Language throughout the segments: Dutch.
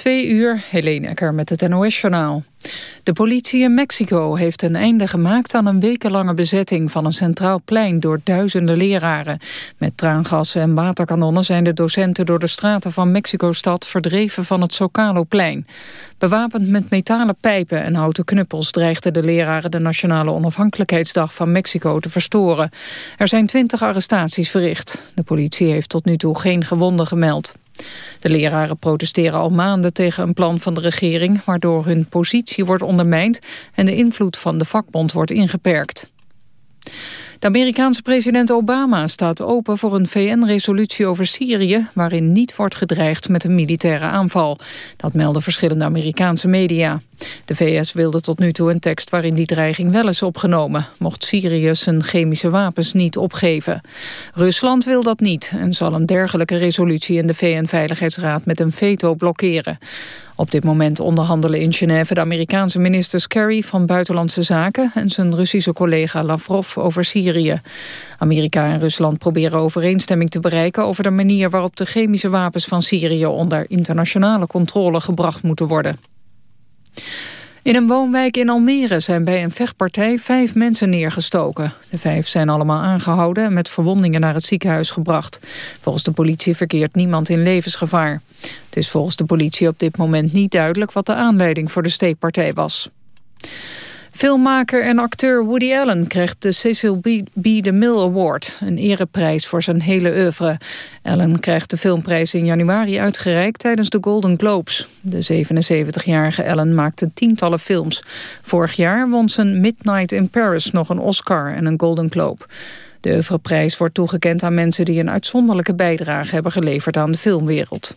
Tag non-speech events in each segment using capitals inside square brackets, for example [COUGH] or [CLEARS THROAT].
Twee uur, Helene Ecker met het NOS-journaal. De politie in Mexico heeft een einde gemaakt aan een wekenlange bezetting van een centraal plein door duizenden leraren. Met traangassen en waterkanonnen zijn de docenten door de straten van Mexico-stad verdreven van het Zocalo-plein. Bewapend met metalen pijpen en houten knuppels dreigden de leraren de Nationale Onafhankelijkheidsdag van Mexico te verstoren. Er zijn twintig arrestaties verricht. De politie heeft tot nu toe geen gewonden gemeld. De leraren protesteren al maanden tegen een plan van de regering... waardoor hun positie wordt ondermijnd en de invloed van de vakbond wordt ingeperkt. De Amerikaanse president Obama staat open voor een VN-resolutie over Syrië... waarin niet wordt gedreigd met een militaire aanval. Dat melden verschillende Amerikaanse media. De VS wilde tot nu toe een tekst waarin die dreiging wel is opgenomen... mocht Syrië zijn chemische wapens niet opgeven. Rusland wil dat niet en zal een dergelijke resolutie in de VN-veiligheidsraad met een veto blokkeren. Op dit moment onderhandelen in Genève de Amerikaanse ministers Kerry van Buitenlandse Zaken en zijn Russische collega Lavrov over Syrië. Amerika en Rusland proberen overeenstemming te bereiken over de manier waarop de chemische wapens van Syrië onder internationale controle gebracht moeten worden. In een woonwijk in Almere zijn bij een vechtpartij vijf mensen neergestoken. De vijf zijn allemaal aangehouden en met verwondingen naar het ziekenhuis gebracht. Volgens de politie verkeert niemand in levensgevaar. Het is volgens de politie op dit moment niet duidelijk wat de aanleiding voor de steekpartij was. Filmmaker en acteur Woody Allen krijgt de Cecil B. DeMille Award... een ereprijs voor zijn hele oeuvre. Allen krijgt de filmprijs in januari uitgereikt tijdens de Golden Globes. De 77-jarige Allen maakte tientallen films. Vorig jaar won zijn Midnight in Paris nog een Oscar en een Golden Globe. De oeuvreprijs wordt toegekend aan mensen die een uitzonderlijke bijdrage hebben geleverd aan de filmwereld.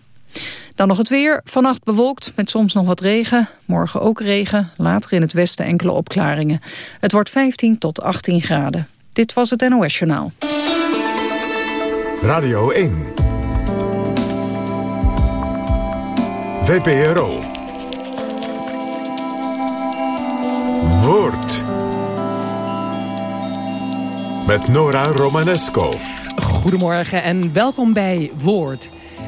Dan nog het weer. Vannacht bewolkt met soms nog wat regen. Morgen ook regen. Later in het westen enkele opklaringen. Het wordt 15 tot 18 graden. Dit was het NOS Journaal. Radio 1. VPRO. Woord. Met Nora Romanesco. Goedemorgen en welkom bij Woord.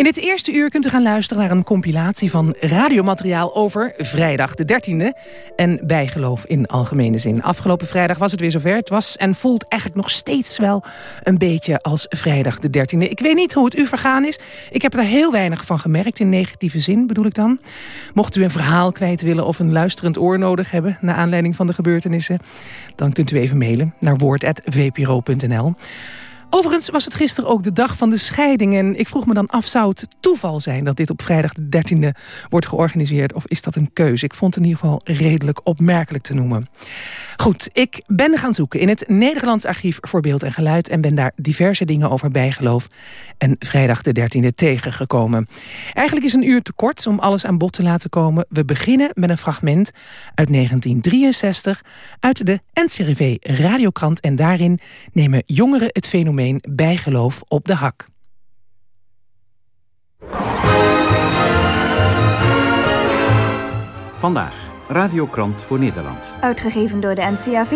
In dit eerste uur kunt u gaan luisteren naar een compilatie van radiomateriaal over vrijdag de 13e en bijgeloof in algemene zin. Afgelopen vrijdag was het weer zover. Het was en voelt eigenlijk nog steeds wel een beetje als vrijdag de 13e. Ik weet niet hoe het u vergaan is. Ik heb er heel weinig van gemerkt, in negatieve zin bedoel ik dan. Mocht u een verhaal kwijt willen of een luisterend oor nodig hebben... naar aanleiding van de gebeurtenissen... dan kunt u even mailen naar woord.vpro.nl. Overigens was het gisteren ook de dag van de scheiding. En ik vroeg me dan af, zou het toeval zijn dat dit op vrijdag de 13e wordt georganiseerd? Of is dat een keuze? Ik vond het in ieder geval redelijk opmerkelijk te noemen. Goed, ik ben gaan zoeken in het Nederlands Archief voor Beeld en Geluid... en ben daar diverse dingen over bijgeloof en vrijdag de 13e tegengekomen. Eigenlijk is een uur te kort om alles aan bod te laten komen. We beginnen met een fragment uit 1963 uit de NCRV Radiokrant... en daarin nemen jongeren het fenomeen bijgeloof op de hak. Vandaag Radiokrant voor Nederland. Uitgegeven door de NCAV.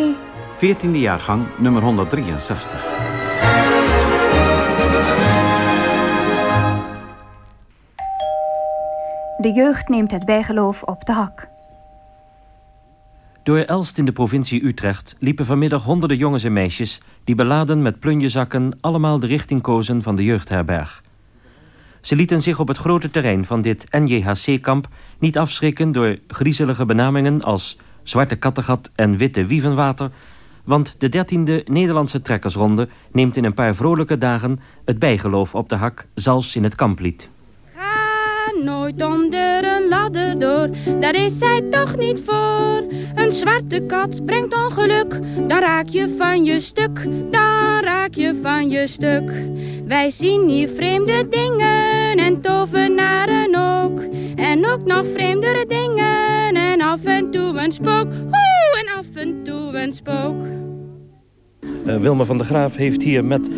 14e jaargang, nummer 163. De jeugd neemt het bijgeloof op de hak. Door Elst in de provincie Utrecht liepen vanmiddag honderden jongens en meisjes... die beladen met plunjezakken allemaal de richting kozen van de jeugdherberg. Ze lieten zich op het grote terrein van dit NJHC-kamp niet afschrikken door griezelige benamingen als Zwarte Kattegat en Witte Wievenwater, want de dertiende Nederlandse trekkersronde neemt in een paar vrolijke dagen het bijgeloof op de hak, zelfs in het kamplied. Nooit onder een ladder door, daar is zij toch niet voor. Een zwarte kat brengt ongeluk, dan raak je van je stuk, dan raak je van je stuk. Wij zien hier vreemde dingen en tovenaren ook. En ook nog vreemdere dingen en af en toe een spook. Oeh, en af en toe een spook. Uh, Wilma van der Graaf heeft hier met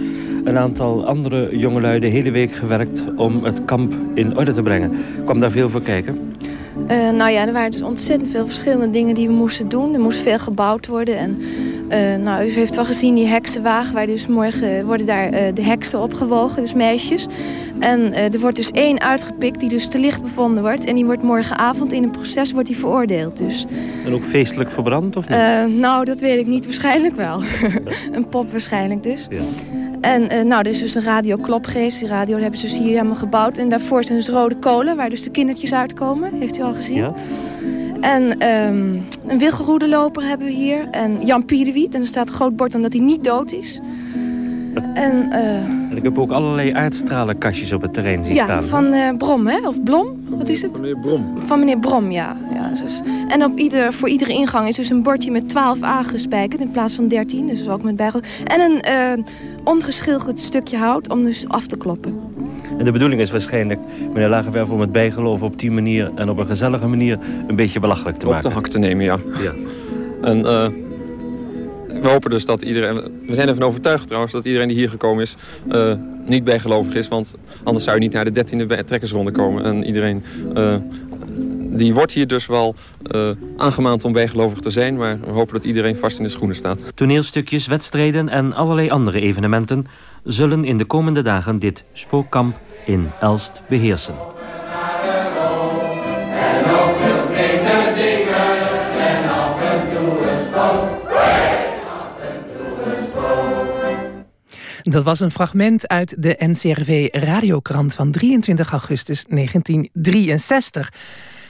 een aantal andere jongelui de hele week gewerkt om het kamp in orde te brengen. Kwam daar veel voor kijken? Uh, nou ja, er waren dus ontzettend veel verschillende dingen die we moesten doen. Er moest veel gebouwd worden. En uh, nou, u heeft wel gezien die heksenwagen, waar dus morgen worden daar uh, de heksen opgewogen, dus meisjes. En er wordt dus één uitgepikt die dus te licht bevonden wordt. En die wordt morgenavond in een proces wordt die veroordeeld. Dus. En ook feestelijk verbrand of niet? nou, dat weet ik niet. Waarschijnlijk wel. [LAUGHS] een pop waarschijnlijk dus. Ja. En uh, nou, er is dus een radio Klopgeest. Die radio hebben ze dus hier helemaal gebouwd. En daarvoor zijn dus rode kolen, waar dus de kindertjes uitkomen. Heeft u al gezien? Ja. En um, een wilgeroedeloper hebben we hier. En Jan Pierdewiet. En er staat een groot bord omdat hij niet dood is. En, uh, en ik heb ook allerlei aardstralenkastjes op het terrein zien ja, staan. Ja, van uh, Brom, hè? Of Blom? Wat is het? Van meneer Brom. Van meneer Brom, ja. ja dus. En op ieder, voor iedere ingang is dus een bordje met 12 aangespijkerd in plaats van 13. Dus ook met bijgel. En een uh, ongeschilderd stukje hout om dus af te kloppen. En de bedoeling is waarschijnlijk, meneer Lagerwerf, om het bijgeloof op die manier en op een gezellige manier een beetje belachelijk te maken. Op de hak te nemen, ja. ja. En we hopen dus dat iedereen... We zijn ervan overtuigd trouwens dat iedereen die hier gekomen is... Uh, niet bijgelovig is, want anders zou je niet naar de dertiende trekkersronde komen. En iedereen... Uh, die wordt hier dus wel uh, aangemaand om bijgelovig te zijn... maar we hopen dat iedereen vast in de schoenen staat. Toneelstukjes, wedstrijden en allerlei andere evenementen... zullen in de komende dagen dit spookkamp in Elst beheersen. Dat was een fragment uit de NCRV radiokrant van 23 augustus 1963.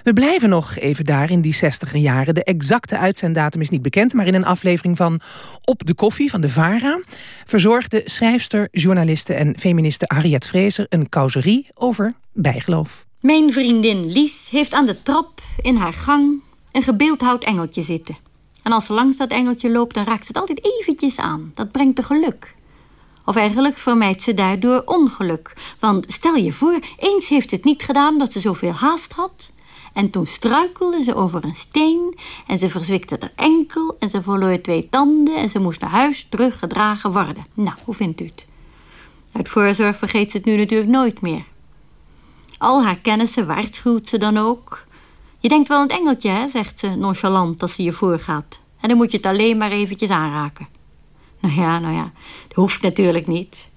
We blijven nog even daar in die 60 jaren. De exacte uitzenddatum is niet bekend... maar in een aflevering van Op de Koffie van de VARA... verzorgde schrijfster, journaliste en feministe Harriet Vrezer... een causerie over bijgeloof. Mijn vriendin Lies heeft aan de trap in haar gang... een gebeeldhouwd engeltje zitten. En als ze langs dat engeltje loopt, dan raakt ze het altijd eventjes aan. Dat brengt de geluk. Of eigenlijk vermijdt ze daardoor ongeluk. Want stel je voor, eens heeft het niet gedaan dat ze zoveel haast had. En toen struikelde ze over een steen en ze verzwikte er enkel en ze verloor twee tanden en ze moest naar huis teruggedragen worden. Nou, hoe vindt u het? Uit voorzorg vergeet ze het nu natuurlijk nooit meer. Al haar kennissen waarschuwt ze dan ook. Je denkt wel het engeltje, hè, zegt ze nonchalant als ze je voorgaat. En dan moet je het alleen maar eventjes aanraken. [LAUGHS] Ja, nou ja, dat hoeft natuurlijk niet.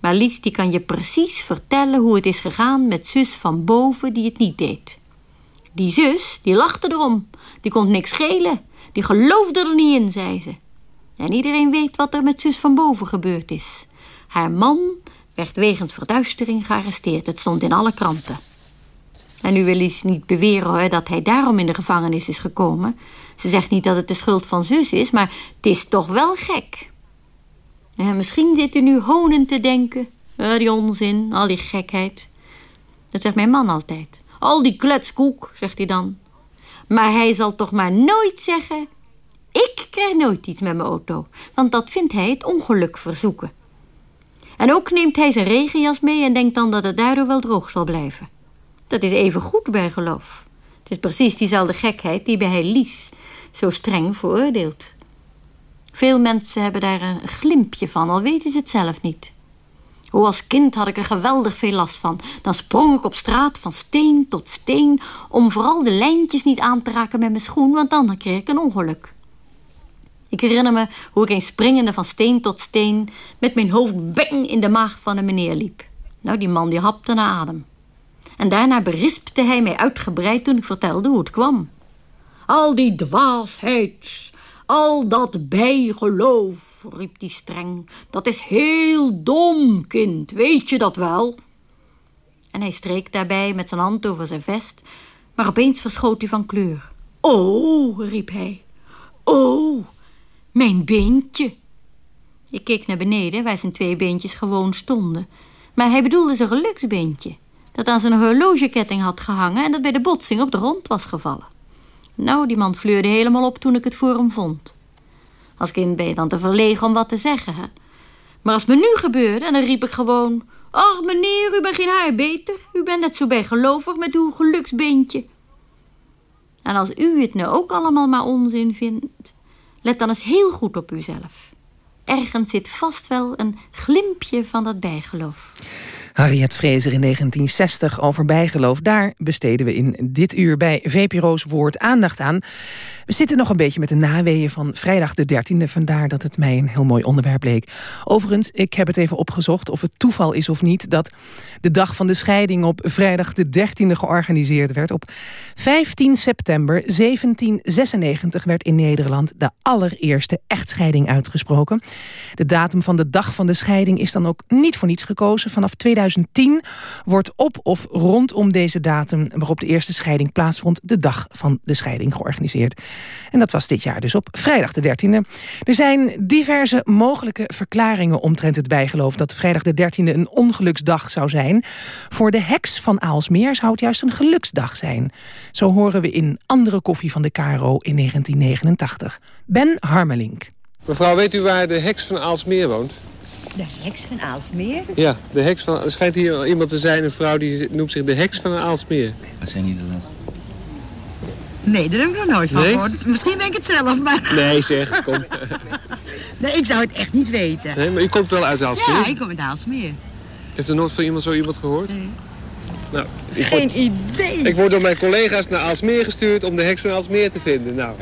Maar Lies die kan je precies vertellen hoe het is gegaan met zus van boven die het niet deed. Die zus, die lachte erom. Die kon niks schelen. Die geloofde er niet in, zei ze. En iedereen weet wat er met zus van boven gebeurd is. Haar man werd wegens verduistering gearresteerd. Het stond in alle kranten. En nu wil Lies niet beweren dat hij daarom in de gevangenis is gekomen. Ze zegt niet dat het de schuld van zus is, maar het is toch wel gek. Misschien zit u nu honend te denken. Uh, die onzin, al die gekheid. Dat zegt mijn man altijd. Al die kletskoek, zegt hij dan. Maar hij zal toch maar nooit zeggen... Ik krijg nooit iets met mijn auto, want dat vindt hij het ongeluk verzoeken. En ook neemt hij zijn regenjas mee en denkt dan dat het daardoor wel droog zal blijven. Dat is even goed bij geloof. Het is precies diezelfde gekheid die bij Lies zo streng veroordeelt. Veel mensen hebben daar een glimpje van, al weten ze het zelf niet. Hoe als kind had ik er geweldig veel last van. Dan sprong ik op straat van steen tot steen... om vooral de lijntjes niet aan te raken met mijn schoen... want dan kreeg ik een ongeluk. Ik herinner me hoe ik eens springende van steen tot steen... met mijn hoofd bang in de maag van een meneer liep. Nou, die man die hapte naar adem. En daarna berispte hij mij uitgebreid toen ik vertelde hoe het kwam. Al die dwaasheid, al dat bijgeloof, riep hij streng, dat is heel dom, kind, weet je dat wel? En hij streek daarbij met zijn hand over zijn vest, maar opeens verschoot hij van kleur. Oh, riep hij, oh, mijn beentje. Ik keek naar beneden, waar zijn twee beentjes gewoon stonden. Maar hij bedoelde zijn geluksbeentje, dat aan zijn horlogeketting had gehangen en dat bij de botsing op de grond was gevallen. Nou, die man fleurde helemaal op toen ik het voor hem vond. Als kind ben je dan te verlegen om wat te zeggen, hè? Maar als me nu gebeurde, dan riep ik gewoon... Ach, meneer, u geen haar beter. U bent net zo bijgelovig met uw geluksbeentje. En als u het nu ook allemaal maar onzin vindt... let dan eens heel goed op uzelf. Ergens zit vast wel een glimpje van dat bijgeloof. Harriet Fraser in 1960 over bijgeloof. Daar besteden we in dit uur bij VPRO's Woord aandacht aan. We zitten nog een beetje met de naweeën van vrijdag de 13e. Vandaar dat het mij een heel mooi onderwerp leek. Overigens, ik heb het even opgezocht of het toeval is of niet... dat de dag van de scheiding op vrijdag de 13e georganiseerd werd. Op 15 september 1796 werd in Nederland de allereerste echtscheiding uitgesproken. De datum van de dag van de scheiding is dan ook niet voor niets gekozen. Vanaf 2010 wordt op of rondom deze datum waarop de eerste scheiding plaatsvond... de dag van de scheiding georganiseerd. En dat was dit jaar dus op vrijdag de 13e. Er zijn diverse mogelijke verklaringen omtrent het bijgeloof... dat vrijdag de 13e een ongeluksdag zou zijn. Voor de heks van Aalsmeer zou het juist een geluksdag zijn. Zo horen we in Andere Koffie van de Caro in 1989. Ben Harmelink. Mevrouw, weet u waar de heks van Aalsmeer woont? De heks van Aalsmeer? Ja, de heks van... Er schijnt hier iemand te zijn, een vrouw die noemt zich de heks van Aalsmeer. Wat zijn jullie dat? Nee, daar heb ik nog nooit van Nee? gehoord. Misschien ben ik het zelf, maar... Nee, zeg, kom. [LAUGHS] Nee, ik zou het echt niet weten. Nee, maar u komt wel uit Aalsmeer? Ja, ik kom uit Aalsmeer. Heeft er nooit van iemand zo iemand gehoord? Nee. Nou, ik Geen word, idee. ik word door mijn collega's naar Aalsmeer gestuurd om de heks van Aalsmeer te vinden. Nou,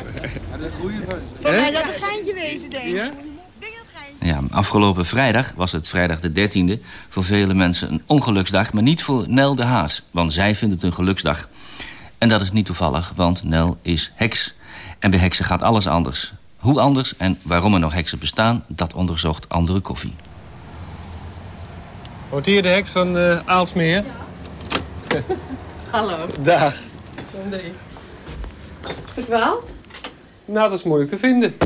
Voor Hè? mij dat een geintje wezen, denk ik. Ja? Ja, afgelopen vrijdag was het vrijdag de 13e. Voor vele mensen een ongeluksdag, maar niet voor Nel de Haas. Want zij vindt het een geluksdag. En dat is niet toevallig, want Nel is heks. En bij heksen gaat alles anders. Hoe anders en waarom er nog heksen bestaan, dat onderzocht andere koffie. Wordt hier de heks van eh, Aalsmeer? [LAUGHS] Hallo. Dag. Nee. Verdwaald? Nou, dat is moeilijk te vinden.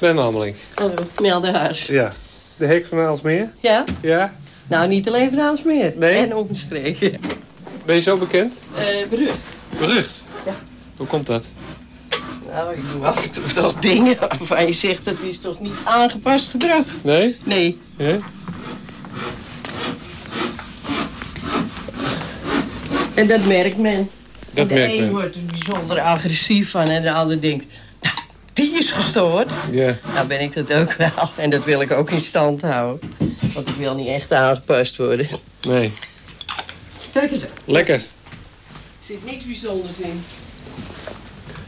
Ben. Hallo, Melderhuis. Ja. De heks van Aalsmeer? Ja? Ja. Nou, niet alleen van Aalsmeer. Nee? En omstreken. Ben je zo bekend? Eh berucht. Berucht? Ja. Hoe komt dat? Nou, ik doe af en toe toch dingen waarvan je zegt dat is toch niet aangepast gedrag. Nee? Nee. Ja? En dat merkt men. Dat de merkt een men. wordt er bijzonder agressief van en de ander denkt... Die is gestoord. Ja. Nou ben ik dat ook wel. En dat wil ik ook in stand houden. Want ik wil niet echt aangepast worden. Nee. Kijk eens. Lekker. Er zit niks bijzonders in.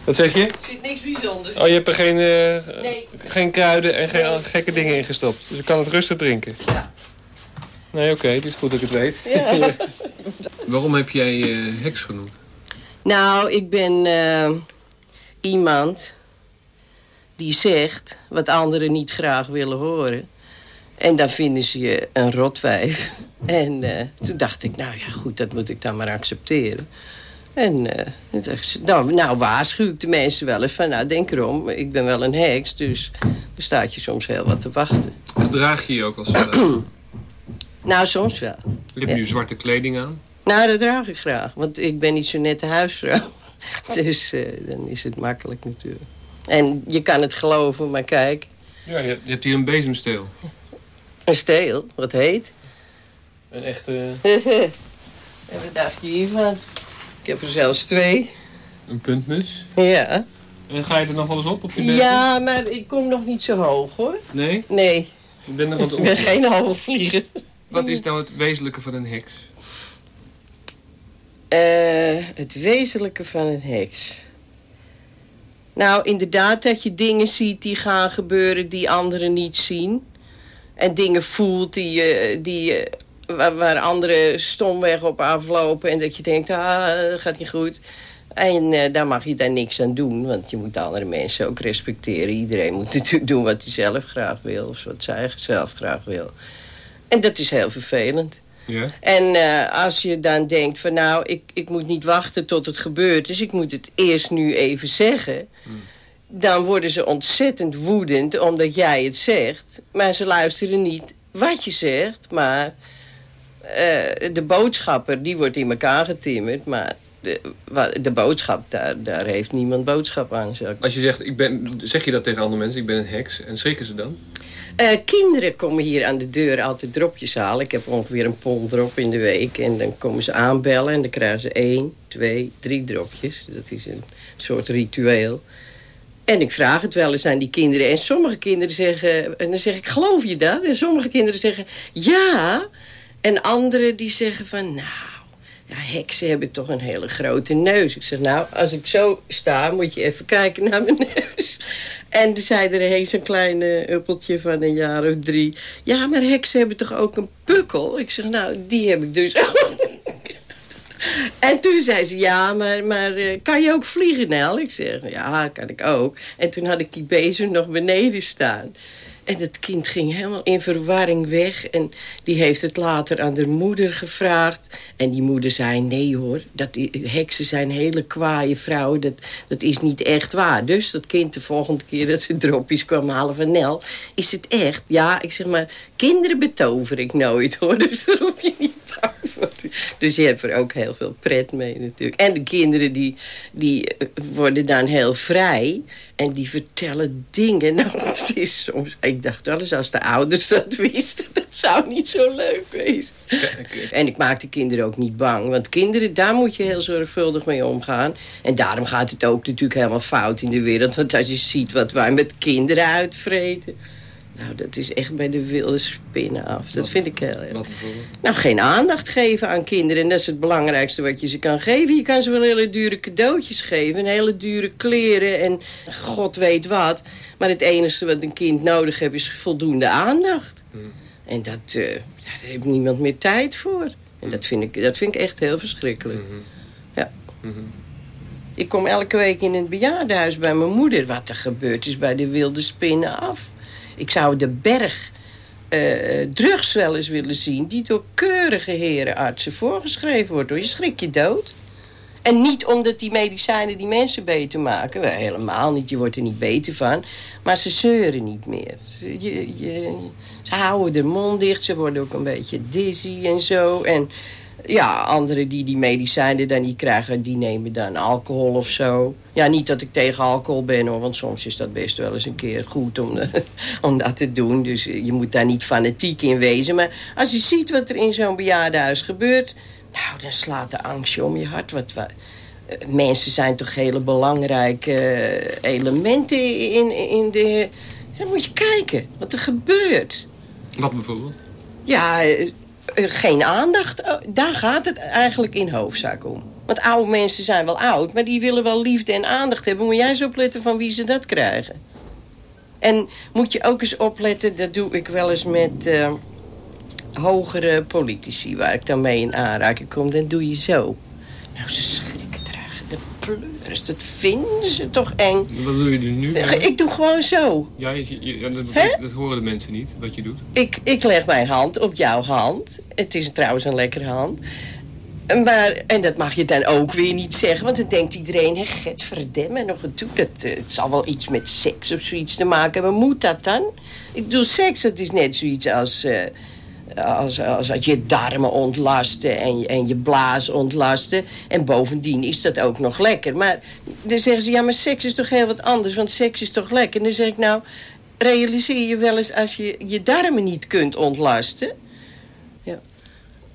Wat zeg je? Er zit niks bijzonders in. Oh, je hebt er geen, eh, Nee. geen kruiden en geen gekke dingen in gestopt. Dus je kan het rustig drinken. Ja. Nee, oké. het is goed dat ik het weet. Ja. [LAUGHS] Waarom heb jij eh, heks genoemd? Nou, ik ben eh, iemand die zegt wat anderen niet graag willen horen. En dan vinden ze je een rotwijf. [LAUGHS] En eh, toen dacht ik, nou ja, goed, dat moet ik dan maar accepteren. En toen dacht ze, nou, nou waarschuw ik de mensen wel eens van... nou, denk erom, ik ben wel een heks, dus er staat je soms heel wat te wachten. Gedraag je je ook als... eh, [CLEARS THROAT] Nou, soms wel. je hebt nu zwarte kleding aan. Nou, dat draag ik graag, want ik ben niet zo nette huisvrouw. [LAUGHS] Dus eh, dan is het makkelijk natuurlijk. En je kan het geloven, maar kijk, Ja, je, hebt hier een bezemsteel. een steel, wat heet. Een echte... [LAUGHS] en wat dacht je hiervan? Ik heb er zelfs twee. Een puntmuts. Ja. En ga je er nog wel eens op, op die? Ja, maar ik kom nog niet zo hoog, hoor. Nee? Nee, Ik ben nog aan het ik ben geen hoogvlieger. Wat is nou het wezenlijke van een heks? Eh, het wezenlijke van een heks. Nou, inderdaad dat je dingen ziet die gaan gebeuren die anderen niet zien. En dingen voelt die, je- die, je- waar, anderen stomweg op aflopen. En dat je denkt, ah, gaat niet goed. En eh, daar mag je daar niks aan doen. Want je moet andere mensen ook respecteren. Iedereen moet [LAUGHS] natuurlijk doen wat hij zelf graag wil. Of wat zij zelf graag wil. En dat is heel vervelend. Ja? En eh, als je dan denkt van nou, ik, ik moet niet wachten tot het gebeurt... dus ik moet het eerst nu even zeggen... dan worden ze ontzettend woedend omdat jij het zegt. Maar ze luisteren niet wat je zegt, maar... eh, de boodschapper, die wordt in elkaar getimmerd... maar de, de boodschap, daar, daar heeft niemand boodschap aan. Als je zegt, ik ben, zeg je dat tegen andere mensen, ik ben een heks, en schrikken ze dan? Eh, kinderen komen hier aan de deur altijd dropjes halen. Ik heb ongeveer een pond drop in de week. En dan komen ze aanbellen en dan krijgen ze één, twee, drie dropjes. Dat is een soort ritueel. En ik vraag het wel eens aan die kinderen. En sommige kinderen zeggen... En dan zeg ik, geloof je dat? En sommige kinderen zeggen, ja. En anderen die zeggen van, nou, ja, heksen hebben toch een hele grote neus. Ik zeg, nou, als ik zo sta, moet je even kijken naar mijn [LAUGHS] neus. En zei er eens een klein uppeltje van een jaar of drie. Ja, maar heksen hebben toch ook een pukkel? Ik zeg, nou, die heb ik dus [LAUGHS] ook. En toen zei ze, ja, maar, maar uh, kan je ook vliegen, Nel? Ik zeg, ja, kan ik ook. En toen had ik die bezem nog beneden staan. En het kind ging helemaal in verwarring weg. En die heeft het later aan de moeder gevraagd. En die moeder zei, nee hoor, dat, heksen zijn hele kwaaie vrouwen. Dat, dat is niet echt waar. Dus dat kind de volgende keer dat ze dropjes kwam halen van Nel... is het echt? Ja, ik zeg maar, kinderen betover ik nooit hoor. [LAUGHS] Dus daar hoef je niet. Dus je hebt er ook heel veel pret mee natuurlijk. En de kinderen die, die worden dan heel vrij... En die vertellen dingen. [LAUGHS] Nou, het soms... Ik dacht wel eens als de ouders dat wisten. Dat zou niet zo leuk wezen. En ik maak de kinderen ook niet bang. Want kinderen, daar moet je heel zorgvuldig mee omgaan. En daarom gaat het ook natuurlijk helemaal fout in de wereld. Want als je ziet wat wij met kinderen uitvreten... Nou, dat is echt bij de wilde spinnen af. Dat vind ik heel erg. Nou, geen aandacht geven aan kinderen. En dat is het belangrijkste wat je ze kan geven. Je kan ze wel hele dure cadeautjes geven. En hele dure kleren en god weet wat. Maar het enige wat een kind nodig heeft is voldoende aandacht. Hmm. En dat, uh, daar heeft niemand meer tijd voor. En dat vind ik, dat vind ik echt heel verschrikkelijk. Hmm. Ja. Hmm. Ik kom elke week in het bejaardenhuis bij mijn moeder. Wat er gebeurt is bij de wilde spinnen af. Ik zou de berg uh, drugs wel eens willen zien... die door keurige herenartsen voorgeschreven wordt. Hoor. Je schrik je dood. En niet omdat die medicijnen die mensen beter maken. Wel, helemaal niet, je wordt er niet beter van. Maar ze zeuren niet meer. Je, je, ze houden de mond dicht, ze worden ook een beetje dizzy en zo. En ja, anderen die die medicijnen dan niet krijgen, die nemen dan alcohol of zo. Ja, niet dat ik tegen alcohol ben hoor, want soms is dat best wel eens een keer goed om, [LAUGHS] om dat te doen. Dus je moet daar niet fanatiek in wezen. Maar als je ziet wat er in zo'n bejaardenhuis gebeurt, nou, dan slaat de angst om je hart. Wat, wat, eh, mensen zijn toch hele belangrijke eh, elementen in, in de... Dan moet je kijken wat er gebeurt. Wat bijvoorbeeld? Ja, eh, geen aandacht. Oh, daar gaat het eigenlijk in hoofdzaak om. Want oude mensen zijn wel oud, maar die willen wel liefde en aandacht hebben. Moet jij eens opletten van wie ze dat krijgen. En moet je ook eens opletten, dat doe ik wel eens met uh, hogere politici... waar ik dan mee in aanraking kom, dan doe je zo. Nou, ze schrikken dragen de pleurs. Dat vinden ze toch eng. Wat doe je nu? Ik doe gewoon zo. Ja, je, dat, dat, horen de mensen niet, wat je doet. Ik, ik leg mijn hand op jouw hand. Het is trouwens een lekkere hand. Maar, en dat mag je dan ook weer niet zeggen, want dan denkt iedereen... Hé, get verdemme, nog een toe, dat, eh, het zal wel iets met seks of zoiets te maken hebben. Moet dat dan? Ik bedoel, seks, dat is net zoiets als... Uh, als, als, als je darmen ontlasten en, en je blaas ontlasten. En bovendien is dat ook nog lekker. Maar dan zeggen ze, ja, maar seks is toch heel wat anders, want seks is toch lekker. En dan zeg ik, nou, realiseer je wel eens als je je darmen niet kunt ontlasten...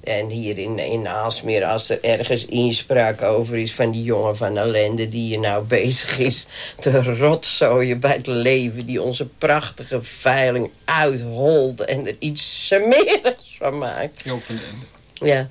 En hier in, in Aalsmeer, als er ergens inspraak over is van die jongen van ellende... die je nou [LAUGHS] bezig is te rotzooien bij het leven... die onze prachtige veiling uitholt en er iets smerigs van maakt. Joop van den Ja.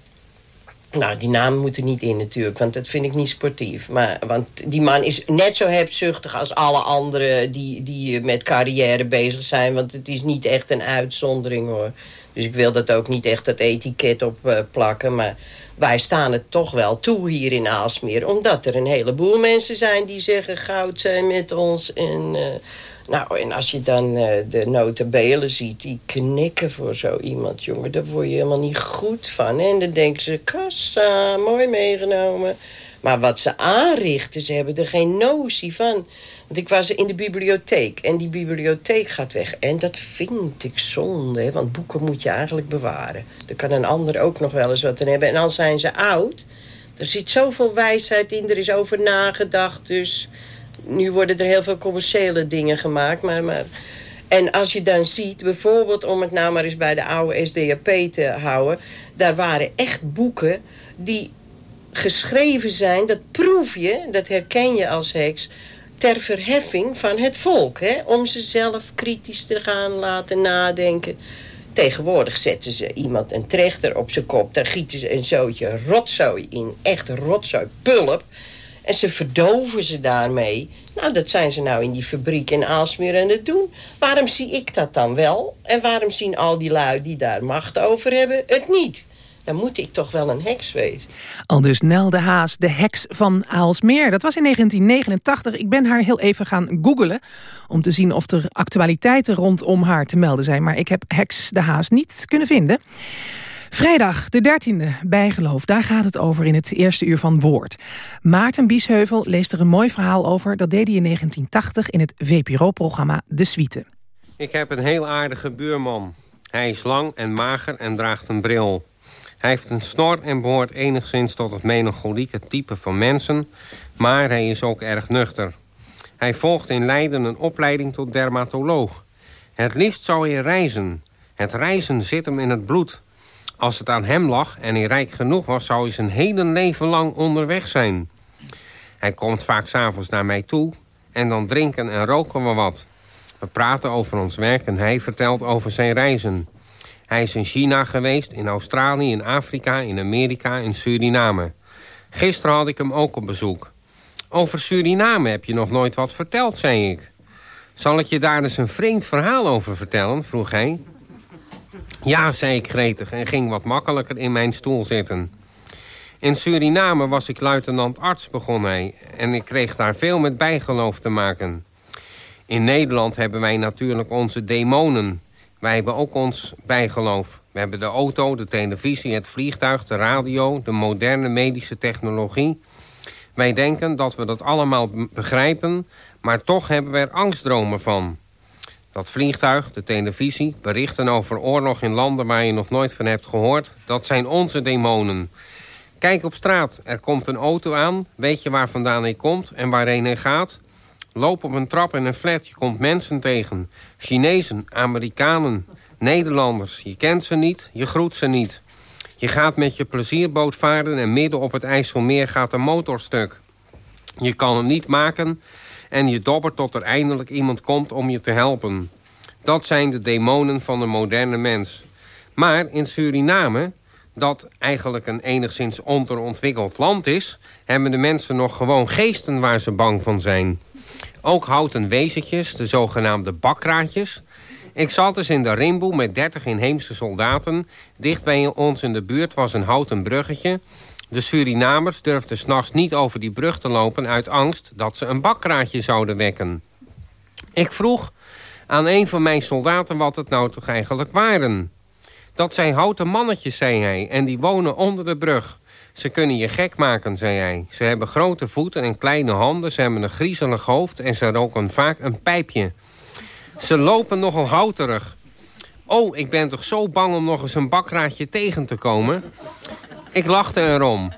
Nou, die naam moet er niet in natuurlijk, want dat vind ik niet sportief. Maar, want die man is net zo hebzuchtig als alle anderen die, die met carrière bezig zijn. Want het is niet echt een uitzondering hoor. Dus ik wil dat ook niet echt dat etiket op uh, plakken. Maar wij staan het toch wel toe hier in Aalsmeer. Omdat er een heleboel mensen zijn die zeggen goud zijn met ons. En, uh, nou, en als je dan uh, de notabelen ziet, die knikken voor zo iemand, jongen. Daar word je helemaal niet goed van. En dan denken ze, kassa, mooi meegenomen. Maar wat ze aanrichten, ze hebben er geen notie van. Want ik was in de bibliotheek en die bibliotheek gaat weg. En dat vind ik zonde, want boeken moet je eigenlijk bewaren. Er kan een ander ook nog wel eens wat aan hebben. En dan zijn ze oud. Er zit zoveel wijsheid in, er is over nagedacht. Dus nu worden er heel veel commerciële dingen gemaakt. Maar, maar... En als je dan ziet, bijvoorbeeld om het nou maar eens bij de oude SDAP te houden... daar waren echt boeken die geschreven zijn, dat proef je, dat herken je als heks ter verheffing van het volk. Hè? Om ze zelf kritisch te gaan laten nadenken. Tegenwoordig zetten ze iemand een trechter op zijn kop. Daar gieten ze een zootje rotzooi in. Echt rotzooi, pulp. En ze verdoven ze daarmee. Nou, dat zijn ze nou in die fabriek in Aalsmeer aan het doen. Waarom zie ik dat dan wel? En waarom zien al die lui die daar macht over hebben het niet? Dan moet ik toch wel een heks wezen. Al dus Nel de Haas, de heks van Aalsmeer. Dat was in 1989. Ik ben haar heel even gaan googelen... om te zien of er actualiteiten rondom haar te melden zijn. Maar ik heb heks de Haas niet kunnen vinden. Vrijdag, de 13e, bijgeloof. Daar gaat het over in het eerste uur van Woord. Maarten Biesheuvel leest er een mooi verhaal over. Dat deed hij in 1980 in het VPRO-programma De Suite. Ik heb een heel aardige buurman. Hij is lang en mager en draagt een bril. Hij heeft een snor en behoort enigszins tot het melancholieke type van mensen... maar hij is ook erg nuchter. Hij volgt in Leiden een opleiding tot dermatoloog. Het liefst zou hij reizen. Het reizen zit hem in het bloed. Als het aan hem lag en hij rijk genoeg was... zou hij zijn hele leven lang onderweg zijn. Hij komt vaak s'avonds naar mij toe... en dan drinken en roken we wat. We praten over ons werk en hij vertelt over zijn reizen. Hij is in China geweest, in Australië, in Afrika, in Amerika, in Suriname. Gisteren had ik hem ook op bezoek. Over Suriname heb je nog nooit wat verteld, zei ik. Zal ik je daar eens een vreemd verhaal over vertellen, vroeg hij. Ja, zei ik gretig en ging wat makkelijker in mijn stoel zitten. In Suriname was ik luitenant-arts, begon hij... en ik kreeg daar veel met bijgeloof te maken. In Nederland hebben wij natuurlijk onze demonen. Wij hebben ook ons bijgeloof. We hebben de auto, de televisie, het vliegtuig, de radio... de moderne medische technologie. Wij denken dat we dat allemaal begrijpen... maar toch hebben we er angstdromen van. Dat vliegtuig, de televisie, berichten over oorlog in landen waar je nog nooit van hebt gehoord... dat zijn onze demonen. Kijk op straat, er komt een auto aan, weet je waar vandaan hij komt en waarheen hij gaat... Loop op een trap in een flat, je komt mensen tegen. Chinezen, Amerikanen, Nederlanders. Je kent ze niet, je groet ze niet. Je gaat met je plezierboot varen en midden op het IJsselmeer gaat een motor stuk. Je kan hem niet maken en je dobbert tot er eindelijk iemand komt om je te helpen. Dat zijn de demonen van de moderne mens. Maar in Suriname, dat eigenlijk een enigszins onderontwikkeld land is... hebben de mensen nog gewoon geesten waar ze bang van zijn. Ook houten wezentjes, de zogenaamde bakraadjes. Ik zat dus in de rimboe met 30 inheemse soldaten. Dicht bij ons in de buurt was een houten bruggetje. De Surinamers durfden s'nachts niet over die brug te lopen... uit angst dat ze een bakkraadje zouden wekken. Ik vroeg aan een van mijn soldaten wat het nou toch eigenlijk waren. Dat zijn houten mannetjes, zei hij, en die wonen onder de brug. Ze kunnen je gek maken, zei hij. Ze hebben grote voeten en kleine handen. Ze hebben een griezelig hoofd en ze roken vaak een pijpje. Ze lopen nogal houterig. Oh, ik ben toch zo bang om nog eens een bakraadje tegen te komen. Ik lachte erom.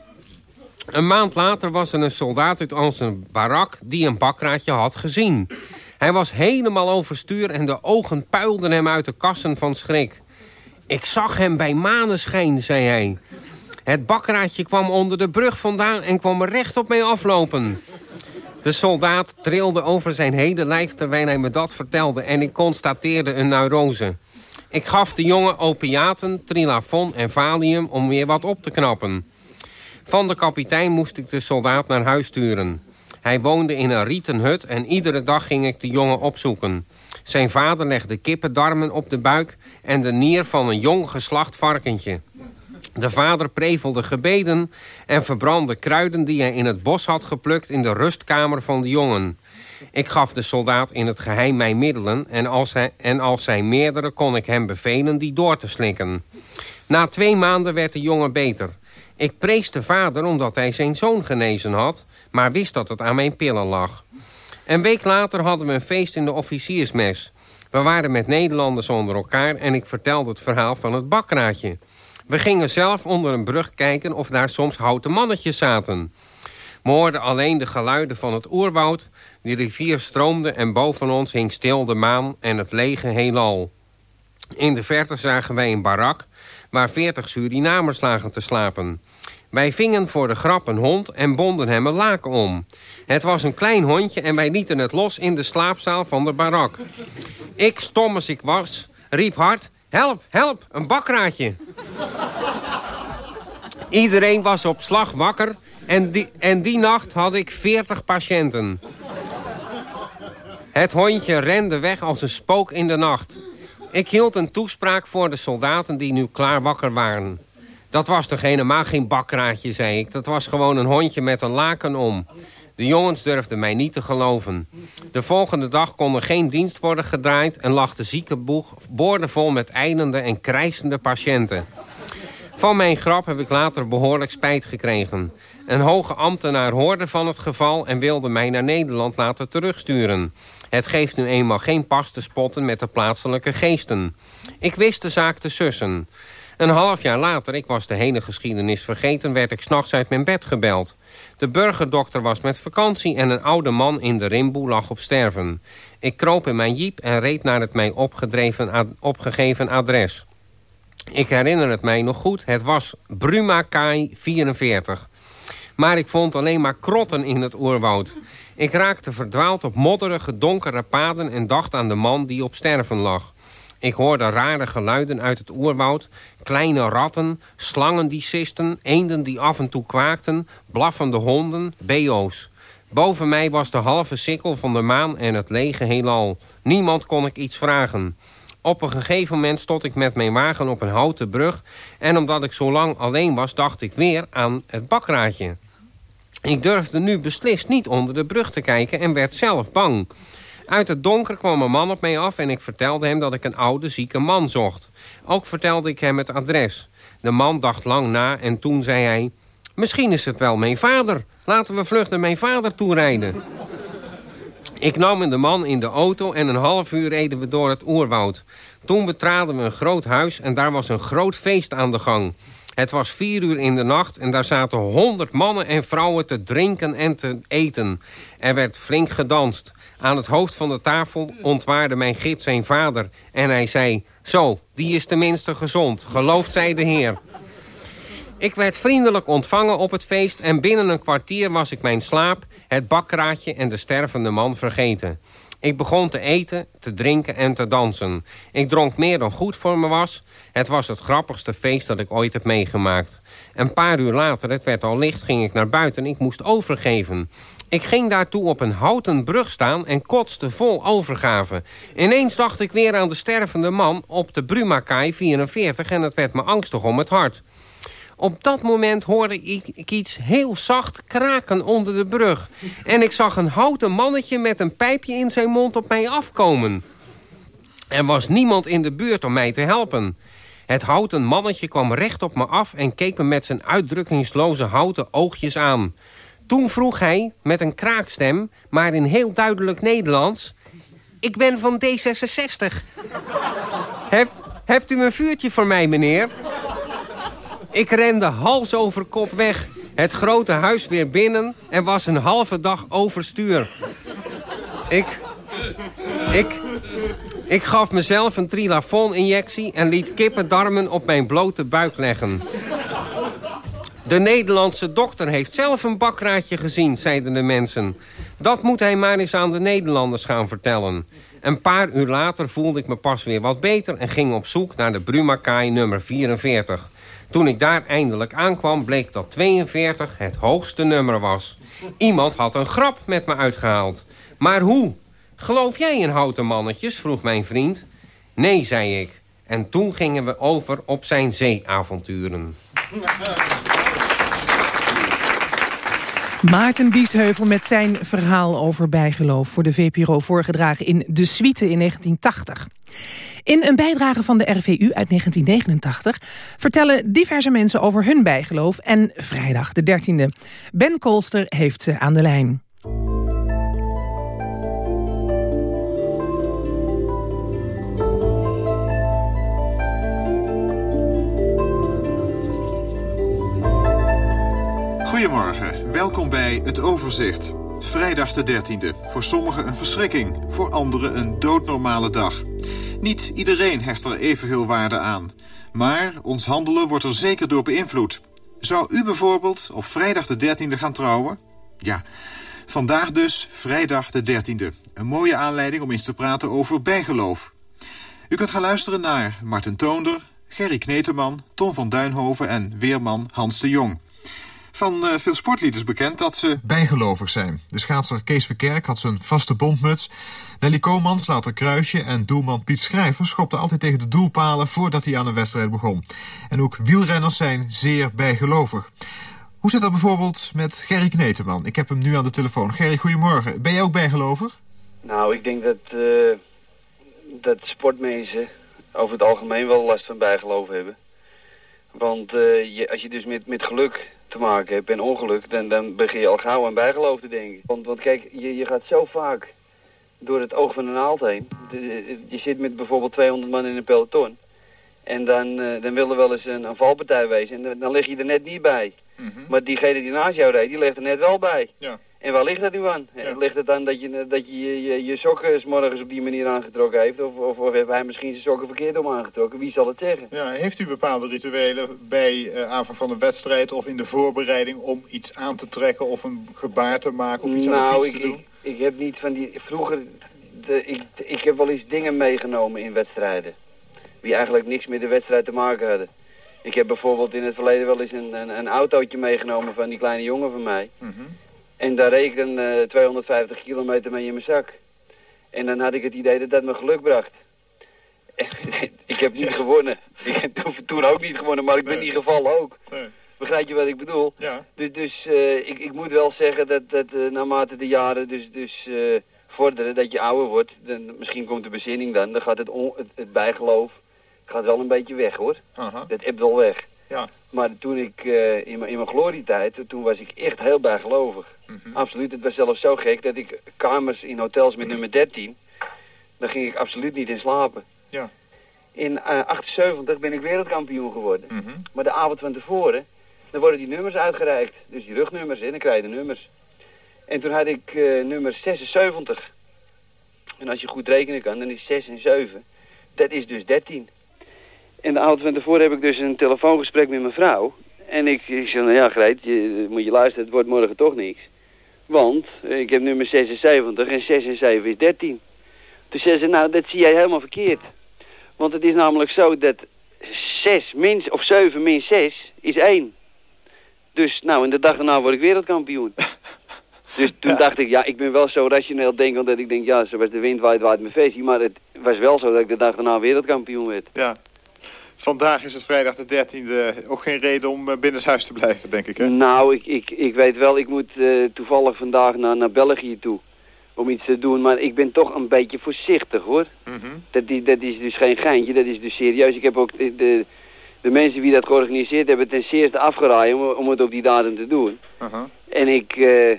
Een maand later was er een soldaat uit onze barak die een bakraadje had gezien. Hij was helemaal overstuur en de ogen puilden hem uit de kassen van schrik. Ik zag hem bij maneschijn, zei hij. Het bakraadje kwam onder de brug vandaan en kwam recht op mee aflopen. De soldaat trilde over zijn hele lijf terwijl hij me dat vertelde... en ik constateerde een neurose. Ik gaf de jongen opiaten, trilafon en valium om weer wat op te knappen. Van de kapitein moest ik de soldaat naar huis sturen. Hij woonde in een rieten hut en iedere dag ging ik de jongen opzoeken. Zijn vader legde kippendarmen op de buik en de nier van een jong geslacht varkentje. De vader prevelde gebeden en verbrandde kruiden die hij in het bos had geplukt in de rustkamer van de jongen. Ik gaf de soldaat in het geheim mijn middelen en als, hij, en als zij meerdere kon ik hem bevelen die door te slikken. Na twee maanden werd de jongen beter. Ik prees de vader omdat hij zijn zoon genezen had, maar wist dat het aan mijn pillen lag. Een week later hadden we een feest in de officiersmes. We waren met Nederlanders onder elkaar en ik vertelde het verhaal van het bakraadje. We gingen zelf onder een brug kijken of daar soms houten mannetjes zaten. We hoorden alleen de geluiden van het oerwoud. De rivier stroomde en boven ons hing stil de maan en het lege heelal. In de verte zagen wij een barak waar veertig Surinamers lagen te slapen. Wij vingen voor de grap een hond en bonden hem een laken om. Het was een klein hondje en wij lieten het los in de slaapzaal van de barak. Ik, stom als ik was, riep hard... help, help, een bakraadje. Iedereen was op slag wakker en die, en die nacht had ik 40 patiënten. Het hondje rende weg als een spook in de nacht. Ik hield een toespraak voor de soldaten die nu klaar wakker waren. Dat was toch helemaal geen bakraadje, zei ik. Dat was gewoon een hondje met een laken om. De jongens durfden mij niet te geloven. De volgende dag kon er geen dienst worden gedraaid... en lag de ziekenboeg boordevol met eilende en krijsende patiënten. Van mijn grap heb ik later behoorlijk spijt gekregen. Een hoge ambtenaar hoorde van het geval... en wilde mij naar Nederland laten terugsturen. Het geeft nu eenmaal geen pas te spotten met de plaatselijke geesten. Ik wist de zaak te sussen. Een half jaar later, ik was de hele geschiedenis vergeten... werd ik s'nachts uit mijn bed gebeld. De burgerdokter was met vakantie en een oude man in de rimboe lag op sterven. Ik kroop in mijn jeep en reed naar het mij opgedreven, opgegeven adres. Ik herinner het mij nog goed, het was Bruma Kai 44. Maar ik vond alleen maar krotten in het oerwoud. Ik raakte verdwaald op modderige, donkere paden... en dacht aan de man die op sterven lag. Ik hoorde rare geluiden uit het oerwoud. Kleine ratten, slangen die sisten, eenden die af en toe kwaakten... blaffende honden, beo's. Boven mij was de halve sikkel van de maan en het lege heelal. Niemand kon ik iets vragen. Op een gegeven moment stond ik met mijn wagen op een houten brug... en omdat ik zo lang alleen was, dacht ik weer aan het bakraadje. Ik durfde nu beslist niet onder de brug te kijken en werd zelf bang. Uit het donker kwam een man op mij af en ik vertelde hem dat ik een oude, zieke man zocht. Ook vertelde ik hem het adres. De man dacht lang na en toen zei hij... Misschien is het wel mijn vader. Laten we vlug naar mijn vader toerijden. Ik nam de man in de auto en een half uur reden we door het oerwoud. Toen betraden we een groot huis en daar was een groot feest aan de gang. Het was vier uur in de nacht en daar zaten honderd mannen en vrouwen te drinken en te eten. Er werd flink gedanst. Aan het hoofd van de tafel ontwaarde mijn gids zijn vader. En hij zei, zo, die is tenminste gezond. Gelooft zij de Heer. Ik werd vriendelijk ontvangen op het feest... en binnen een kwartier was ik mijn slaap, het bakkraadje en de stervende man vergeten. Ik begon te eten, te drinken en te dansen. Ik dronk meer dan goed voor me was. Het was het grappigste feest dat ik ooit heb meegemaakt. Een paar uur later, het werd al licht, ging ik naar buiten en ik moest overgeven. Ik ging daartoe op een houten brug staan en kotste vol overgave. Ineens dacht ik weer aan de stervende man op de Brumakai 44 en het werd me angstig om het hart. Op dat moment hoorde ik iets heel zacht kraken onder de brug. En ik zag een houten mannetje met een pijpje in zijn mond op mij afkomen. Er was niemand in de buurt om mij te helpen. Het houten mannetje kwam recht op me af en keek me met zijn uitdrukkingsloze houten oogjes aan. Toen vroeg hij, met een kraakstem, maar in heel duidelijk Nederlands... Ik ben van D66. Heb, hebt u een vuurtje voor mij, meneer? Ik rende hals over kop weg. Het grote huis weer binnen en was een halve dag overstuur. Ik... Ik... Ik gaf mezelf een trilafon-injectie en liet kippendarmen op mijn blote buik leggen. De Nederlandse dokter heeft zelf een bakraadje gezien, zeiden de mensen. Dat moet hij maar eens aan de Nederlanders gaan vertellen. Een paar uur later voelde ik me pas weer wat beter... en ging op zoek naar de Brumakai nummer 44. Toen ik daar eindelijk aankwam, bleek dat 42 het hoogste nummer was. Iemand had een grap met me uitgehaald. Maar hoe? Geloof jij in houten mannetjes? vroeg mijn vriend. Nee, zei ik. En toen gingen we over op zijn zeeavonturen. Maarten Biesheuvel met zijn verhaal over bijgeloof... voor de VPRO voorgedragen in De Suite in 1980. In een bijdrage van de RVU uit 1989 vertellen diverse mensen over hun bijgeloof en vrijdag de 13e. Ben Kolster heeft ze aan de lijn. Goedemorgen, welkom bij Het Overzicht. Vrijdag de 13e. Voor sommigen een verschrikking, voor anderen een doodnormale dag. Niet iedereen hecht er evenveel waarde aan. Maar ons handelen wordt er zeker door beïnvloed. Zou u bijvoorbeeld op vrijdag de 13e gaan trouwen? Ja, vandaag dus vrijdag de 13e. Een mooie aanleiding om eens te praten over bijgeloof. U kunt gaan luisteren naar Martin Toonder, Gerry Kneteman, Ton van Duinhoven en weerman Hans de Jong. Van uh, veel sportlieders bekend dat ze bijgelovig zijn. De schaatser Kees Verkerk had zijn vaste bondmuts. Nelly Komans, later Kruisje en doelman Piet Schrijver... schopte altijd tegen de doelpalen voordat hij aan een wedstrijd begon. En ook wielrenners zijn zeer bijgelovig. Hoe zit dat bijvoorbeeld met Gerry Kneteman? Ik heb hem nu aan de telefoon. Gerry, goedemorgen. Ben jij ook bijgelovig? Nou, ik denk dat, uh, dat sportmensen over het algemeen wel last van bijgeloof hebben. Want uh, je, als je dus met, met geluk te maken hebt en ongeluk, dan, dan begin je al gauw aan bijgeloof te denken. Want, want kijk, je, je gaat zo vaak door het oog van een naald heen. je zit met bijvoorbeeld 200 man in een peloton. En dan, uh, dan wil er wel eens een, een valpartij wezen. En dan, dan lig je er net niet bij. Mm -hmm. Maar diegene die naast jou reed, die ligt er net wel bij. Ja. En waar ligt dat nu aan? Ja. Ligt het aan dat je dat je, je, je sokken s morgens op die manier aangetrokken heeft? Of, of, of heeft hij misschien zijn sokken verkeerd om aangetrokken? Wie zal het zeggen? Ja, heeft u bepaalde rituelen bij uh, aanvang van een wedstrijd of in de voorbereiding om iets aan te trekken of een gebaar te maken of iets nou, aan de ik, te doen? Ik, ik heb niet van die... Vroeger, de, ik, ik heb wel eens dingen meegenomen in wedstrijden. Die eigenlijk niks met de wedstrijd te maken hadden. Ik heb bijvoorbeeld in het verleden wel eens een, een, een autootje meegenomen van die kleine jongen van mij. Mm -hmm. En daar reed ik een uh, 250 kilometer mee in mijn zak. En dan had ik het idee dat dat me geluk bracht. [LAUGHS] ik heb niet ja. gewonnen. Ik heb toen ook niet gewonnen, maar ik ben nee. niet gevallen ook. Nee. Begrijp je wat ik bedoel? Ja. Dus, dus uh, ik, ik moet wel zeggen dat, dat uh, naarmate de jaren dus, dus uh, vorderen, dat je ouder wordt, dan, misschien komt de bezinning dan, dan gaat het, on, het, het bijgeloof gaat wel een beetje weg hoor. Aha. Dat ebt wel weg. Ja. Maar toen ik in, mijn, in mijn glorietijd, toen was ik echt heel bijgelovig. Mm -hmm. Absoluut. Het was zelfs zo gek dat ik kamers in hotels met nummer 13, daar ging ik absoluut niet in slapen. Ja. In uh, 78 ben ik wereldkampioen geworden. Mm -hmm. Maar de avond van tevoren, dan worden die nummers uitgereikt. Dus die rugnummers, en dan krijg je de nummers. En toen had ik uh, nummer 76. En als je goed rekenen kan, dan is 6 en 7. Dat is dus 13. En de avond van tevoren heb ik dus een telefoongesprek met mijn vrouw. En ik, ik zei, nou ja, Greet, je, moet je luisteren, het wordt morgen toch niks. Want ik heb nummer 76 en 6 en 7 is 13. Toen zei ze, nou, dat zie jij helemaal verkeerd. Want het is namelijk zo dat 6 min, of 7 min 6 is 1. Dus, nou, en de dag erna word ik wereldkampioen. [LAUGHS] Dus toen ja. dacht ik, ja, ik ben wel zo rationeel denkend dat ik denk, ja, zoals de wind waait, waait mijn feestje. Maar het was wel zo dat ik de dag daarna wereldkampioen werd. Ja. Vandaag is het vrijdag de 13e. Ook geen reden om binnenshuis te blijven, denk ik, hè? Nou, ik, ik, ik weet wel, ik moet uh, toevallig vandaag naar, naar België toe. Om iets te doen, maar ik ben toch een beetje voorzichtig, hoor. Mm -hmm. dat, die, dat is dus geen geintje, dat is dus serieus. Ik heb ook de, de, mensen die dat georganiseerd hebben ten zeerste afgeraaid om, om het op die datum te doen. Uh -huh. En ik... Uh,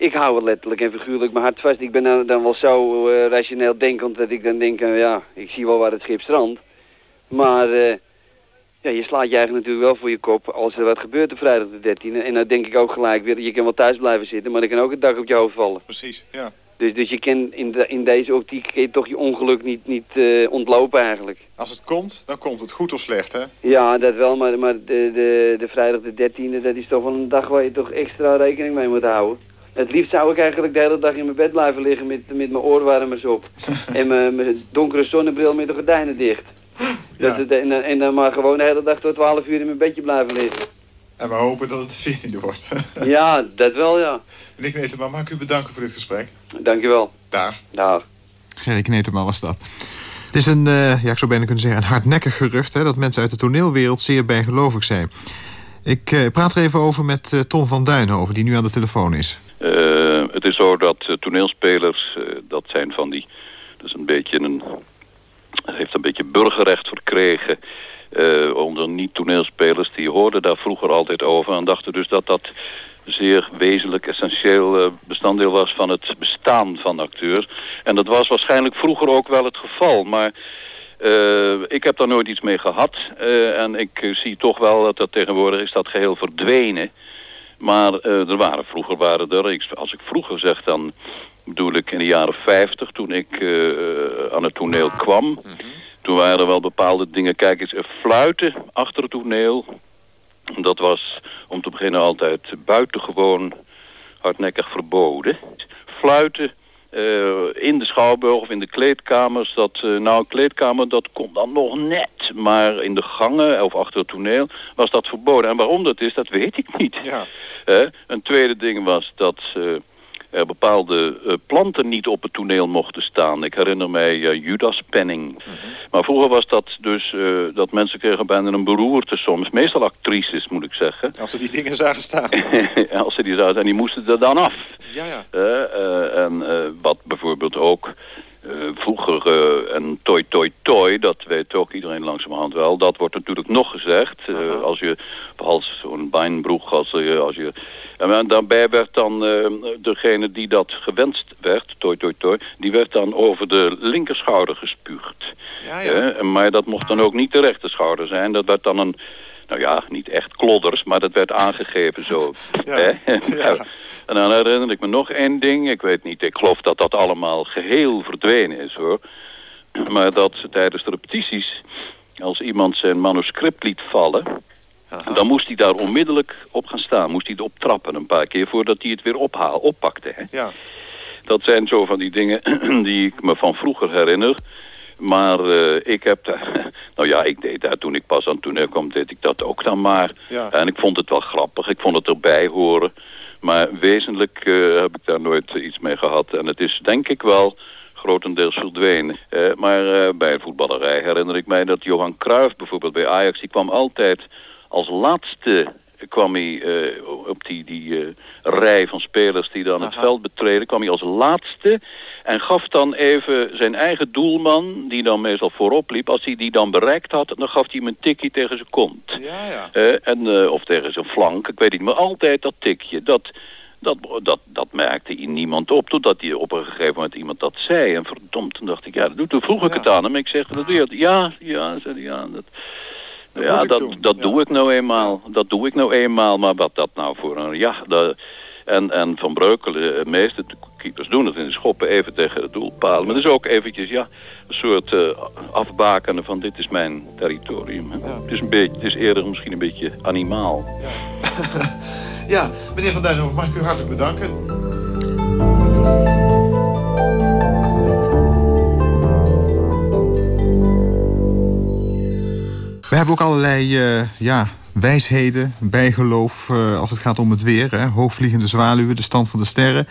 ik hou het letterlijk en figuurlijk mijn hart vast. Ik ben dan, dan wel zo uh, rationeel denkend dat ik dan denk, ja, ik zie wel waar het schip strandt. Maar uh, ja, je slaat je eigenlijk natuurlijk wel voor je kop als er wat gebeurt op vrijdag de 13e. En dan denk ik ook gelijk weer, je kan wel thuis blijven zitten, maar er kan ook een dag op je hoofd vallen. Precies, ja. Dus, dus je kan in, de, in deze optiek kan je toch je ongeluk niet, niet uh, ontlopen eigenlijk. Als het komt, dan komt het goed of slecht, hè? Ja, dat wel, maar, maar de, de, de vrijdag de 13e, dat is toch wel een dag waar je toch extra rekening mee moet houden. Het liefst zou ik eigenlijk de hele dag in mijn bed blijven liggen met, met mijn oorwarmers op. [LAUGHS] en mijn, mijn donkere zonnebril met de gordijnen dicht. [LAUGHS] Ja. Dat, en, en, dan maar gewoon de hele dag tot 12 uur in mijn bedje blijven liggen. En we hopen dat het de 14e wordt. [LAUGHS] ja, dat wel, ja. Meneer Kneteman, mag ik u bedanken voor dit gesprek? Dankjewel. Dag. Dag. Gerry Kneteman was dat. Het is een, uh, ja, ik zou bijna kunnen zeggen, een hardnekkig gerucht... Hè, dat mensen uit de toneelwereld zeer bijgelovig zijn. Ik uh, praat er even over met uh, Ton van Duinhoven, die nu aan de telefoon is. Uh, het is zo dat uh, toneelspelers, uh, dat zijn van die, dat is een beetje een, heeft een beetje burgerrecht verkregen onder niet-toneelspelers. Die hoorden daar vroeger altijd over en dachten dus dat dat zeer wezenlijk, essentieel bestanddeel was van het bestaan van acteurs. En dat was waarschijnlijk vroeger ook wel het geval, maar... Uh, ik heb daar nooit iets mee gehad. En ik zie toch wel dat dat tegenwoordig is dat geheel verdwenen. Maar er waren vroeger waren er, ik, als ik vroeger zeg dan bedoel ik in de jaren 50 toen ik aan het toneel kwam. Mm -hmm. Toen waren er wel bepaalde dingen. Kijk eens, fluiten achter het toneel. Dat was om te beginnen altijd buitengewoon hardnekkig verboden. Fluiten in de schouwburg of in de kleedkamers. Dat, uh, nou, een kleedkamer, dat komt dan nog net. Maar in de gangen of achter het toneel was dat verboden. En waarom dat is, dat weet ik niet. Ja. een tweede ding was dat er bepaalde uh, planten niet op het toneel mochten staan. Ik herinner mij uh, Judaspenning. Mm Maar vroeger was dat dus uh, dat mensen kregen bijna een beroerte soms. Meestal actrices moet ik zeggen. Als ze die dingen zagen staan. [LAUGHS] Als ze die zagen en die moesten er dan af. Ja, ja. en wat bijvoorbeeld ook... vroeger en toi toi toi, dat weet ook iedereen langzamerhand wel. Dat wordt natuurlijk nog gezegd. als je, als zo'n beinbroeg, als je, als je en daarbij werd dan degene die dat gewenst werd, toi toi toi, die werd dan over de linkerschouder gespuugd. Ja, ja. Maar dat mocht dan ook niet de rechterschouder zijn. Dat werd dan een, nou ja, niet echt klodders, maar dat werd aangegeven zo. Ja. [LAUGHS] En dan herinner ik me nog één ding. Ik weet niet, ik geloof dat dat allemaal geheel verdwenen is hoor. [CLEARS THROAT] Maar dat tijdens de repetities, als iemand zijn manuscript liet vallen dan moest hij daar onmiddellijk op gaan staan. Moest hij erop trappen een paar keer voordat hij het weer ophaal, oppakte. Hè? Ja. Dat zijn zo van die dingen [CLEARS THROAT] die ik me van vroeger herinner. Maar uh, ik heb daar... [LAUGHS] Nou ja, ik deed daar toen ik pas aan toneel kwam, deed ik dat ook dan maar. Ja. En ik vond het wel grappig. Ik vond het erbij horen. Maar wezenlijk uh, heb ik daar nooit iets mee gehad. En het is denk ik wel grotendeels verdwenen. Uh, maar bij voetballerij herinner ik mij dat Johan Cruijff bijvoorbeeld bij Ajax... die kwam altijd als laatste kwam hij uh, op die, die uh, rij van spelers die dan Aha. het veld betreden, kwam hij als laatste en gaf dan even zijn eigen doelman, die dan meestal voorop liep, als hij die dan bereikt had, dan gaf hij hem een tikje tegen zijn kont. Ja, ja. Uh, en, of tegen zijn flank, ik weet niet, maar altijd dat tikje. Dat, dat, dat, dat merkte niemand op, totdat hij op een gegeven moment iemand dat zei. En verdomd, toen dacht ik, ja, dat doet, toen vroeg ik ja. het aan hem. Ik zeg, dat doe je, ja, ja, zei ja, dat... Dat ja, dat, dat ja. doe ik nou eenmaal. Dat doe ik nou eenmaal. Maar wat dat nou voor een... Ja, dat, en, en Van Breukelen, de meeste keepers doen het in de schoppen even tegen het doelpaal. Maar het is ook eventjes, ja, een soort uh, afbakenen van dit is mijn territorium. Ja. Het, is een beetje, het is eerder misschien een beetje animaal. Ja, [LAUGHS] ja meneer Van Duinhoven, mag ik u hartelijk bedanken. We hebben ook allerlei uh, ja, wijsheden, bijgeloof uh, als het gaat om het weer. Hè. Hoogvliegende zwaluwen, de stand van de sterren.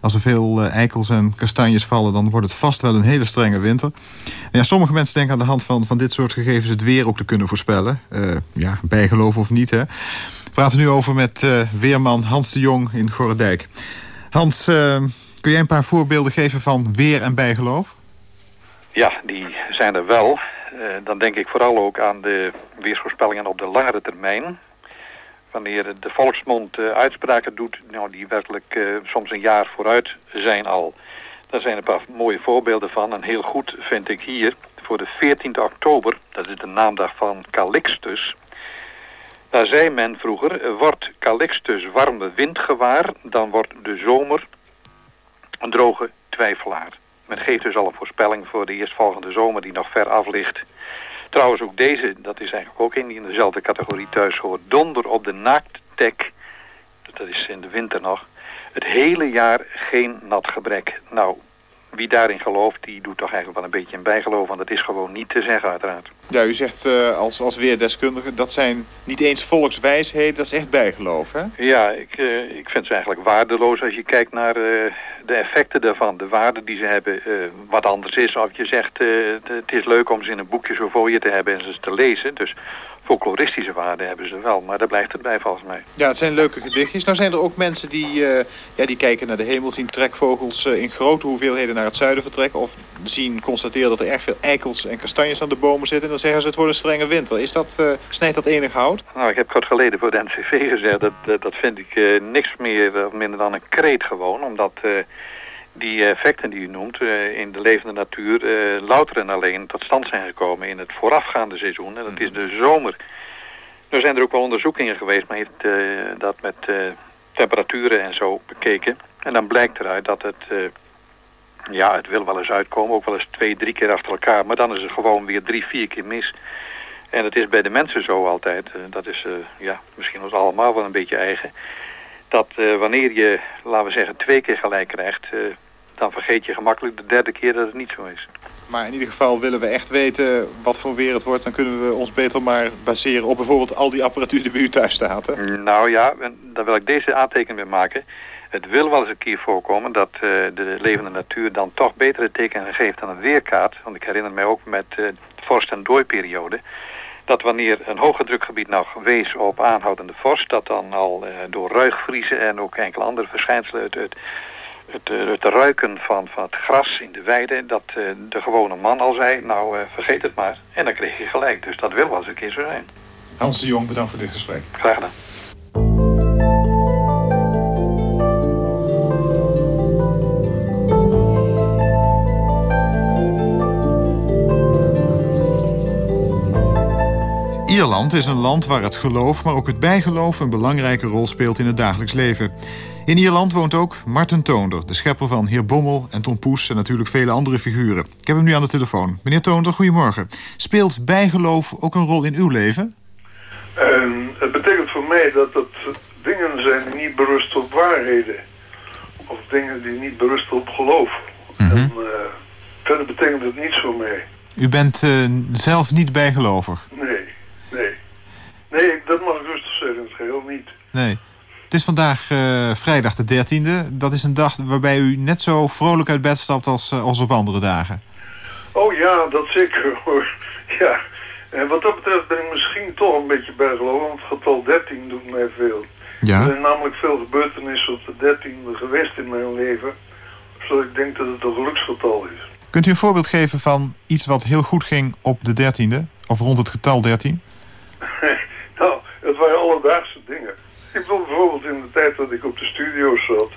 Als er veel uh, eikels en kastanjes vallen, dan wordt het vast wel een hele strenge winter. Ja, sommige mensen denken aan de hand van, van dit soort gegevens het weer ook te kunnen voorspellen. ja, bijgeloof of niet. Hè. We praten nu over met weerman Hans de Jong in Gorredijk. Hans, kun jij een paar voorbeelden geven van weer en bijgeloof? Ja, die zijn er wel. Uh, dan denk ik vooral ook aan de weersvoorspellingen op de langere termijn. Wanneer de volksmond uh, uitspraken doet, nou, die werkelijk uh, soms een jaar vooruit zijn al. Daar zijn een paar mooie voorbeelden van. En heel goed vind ik hier voor de 14e oktober, dat is de naamdag van Calixtus. Daar zei men vroeger, wordt Calixtus warme wind gewaar, dan wordt de zomer een droge twijfelaar. Men geeft dus al een voorspelling voor de eerstvolgende zomer die nog ver af ligt. Trouwens ook deze, dat is eigenlijk ook in die in dezelfde categorie thuis hoort. Donder op de naakttek, dat is in de winter nog, het hele jaar geen nat gebrek. Nou, wie daarin gelooft, die doet toch eigenlijk wel een beetje een bijgeloof. Want dat is gewoon niet te zeggen uiteraard. Ja, u zegt uh, als, als weerdeskundige, dat zijn niet eens volkswijsheden, dat is echt bijgeloof, hè? Ja, ik, uh, ik vind ze eigenlijk waardeloos als je kijkt naar uh, de effecten daarvan. De waarde die ze hebben, wat anders is. Of je zegt, het is leuk om ze in een boekje zo voor je te hebben en ze te lezen. Dus folkloristische waarde hebben ze wel, maar daar blijft het bij volgens mij. Ja, het zijn leuke gedichtjes. Nou zijn er ook mensen die, uh, ja, die kijken naar de hemel, zien trekvogels uh, in grote hoeveelheden naar het zuiden vertrekken. Of zien, constateren dat er erg veel eikels en kastanjes aan de bomen zitten. En dan zeggen ze het wordt een strenge winter. Is dat, uh, snijdt dat enig hout? Nou, ik heb kort geleden voor de NCV gezegd, dat, dat, dat vind ik niks meer of minder dan een kreet gewoon. Omdat die effecten die u noemt uh, in de levende natuur uh, louter en alleen tot stand zijn gekomen in het voorafgaande seizoen. En dat is de zomer. Nu zijn er ook wel onderzoekingen geweest, maar heeft dat met temperaturen en zo bekeken. En dan blijkt eruit dat het, ja, het wil wel eens uitkomen, ook wel eens twee, drie keer achter elkaar. Maar dan is het gewoon weer drie, vier keer mis. En het is bij de mensen zo altijd, dat is ja, misschien ons allemaal wel een beetje eigen dat uh, wanneer je, laten we zeggen, twee keer gelijk krijgt... Uh, dan vergeet je gemakkelijk de derde keer dat het niet zo is. Maar in ieder geval willen we echt weten wat voor weer het wordt... dan kunnen we ons beter maar baseren op bijvoorbeeld al die apparatuur die bij u thuis staat. Hè? Nou ja, daar wil ik deze aantekening mee maken. Het wil wel eens een keer voorkomen dat uh, de levende natuur dan toch betere tekenen geeft dan een weerkaart. Want ik herinner mij ook met uh, de vorst- en dooiperiode... dat wanneer een hoge drukgebied nog wees op aanhoudende vorst... dat dan al uh, door ruigvriezen en ook enkele andere verschijnselen... het, het, het ruiken van, van het gras in de weide... dat de gewone man al zei, nou vergeet het maar. En dan kreeg je gelijk. Dus dat wil wel eens een keer zo zijn. Hans de Jong, bedankt voor dit gesprek. Graag gedaan. Ierland is een land waar het geloof, maar ook het bijgeloof... een belangrijke rol speelt in het dagelijks leven. In Ierland woont ook Martin Toonder, de schepper van Heer Bommel en Tom Poes... en natuurlijk vele andere figuren. Ik heb hem nu aan de telefoon. Meneer Toonder, goedemorgen. Speelt bijgeloof ook een rol in uw leven? En het betekent voor mij dat het dingen zijn die niet berusten op waarheden. Of dingen die niet berusten op geloof. En uh, verder betekent het niets voor mij. U bent uh, zelf niet bijgelovig? Nee, nee. Nee, dat mag ik rustig zeggen, in het geheel niet. Nee. Het is vandaag uh, vrijdag de 13e. Dat is een dag waarbij u net zo vrolijk uit bed stapt als, uh, als op andere dagen. Oh ja, dat zeker hoor. Ja. En wat dat betreft ben ik misschien toch een beetje bijgelovig, want het getal 13 doet mij veel. Ja. Er zijn namelijk veel gebeurtenissen op de 13e geweest in mijn leven, zodat ik denk dat het een geluksgetal is. Kunt u een voorbeeld geven van iets wat heel goed ging op de 13e? Of rond het getal 13? [LAUGHS] nou, het waren alledaagse dingen. Ik bedoel bijvoorbeeld in de tijd dat ik op de studio zat...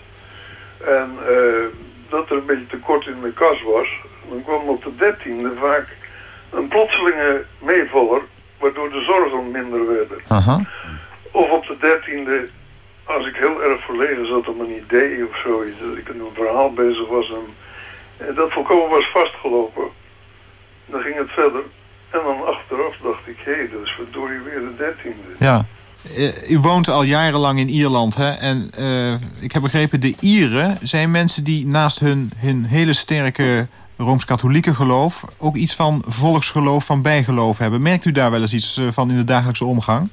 en uh, dat er een beetje tekort in mijn kas was... dan kwam op de 13e vaak een plotselinge meevaller... waardoor de zorgen minder werden. Of op de 13e, als ik heel erg verlegen zat om een idee of zoiets... dat ik een verhaal bezig was en en dat volkomen was vastgelopen. Dan ging het verder. En dan achteraf dacht ik, hé, hey, dat is verdorie weer de dertiende. Ja. Uh, u woont al jarenlang in Ierland, hè? En uh, ik heb begrepen, de Ieren zijn mensen die naast hun, hun hele sterke Rooms-Katholieke geloof... ook iets van volksgeloof, van bijgeloof hebben. Merkt u daar wel eens iets van in de dagelijkse omgang?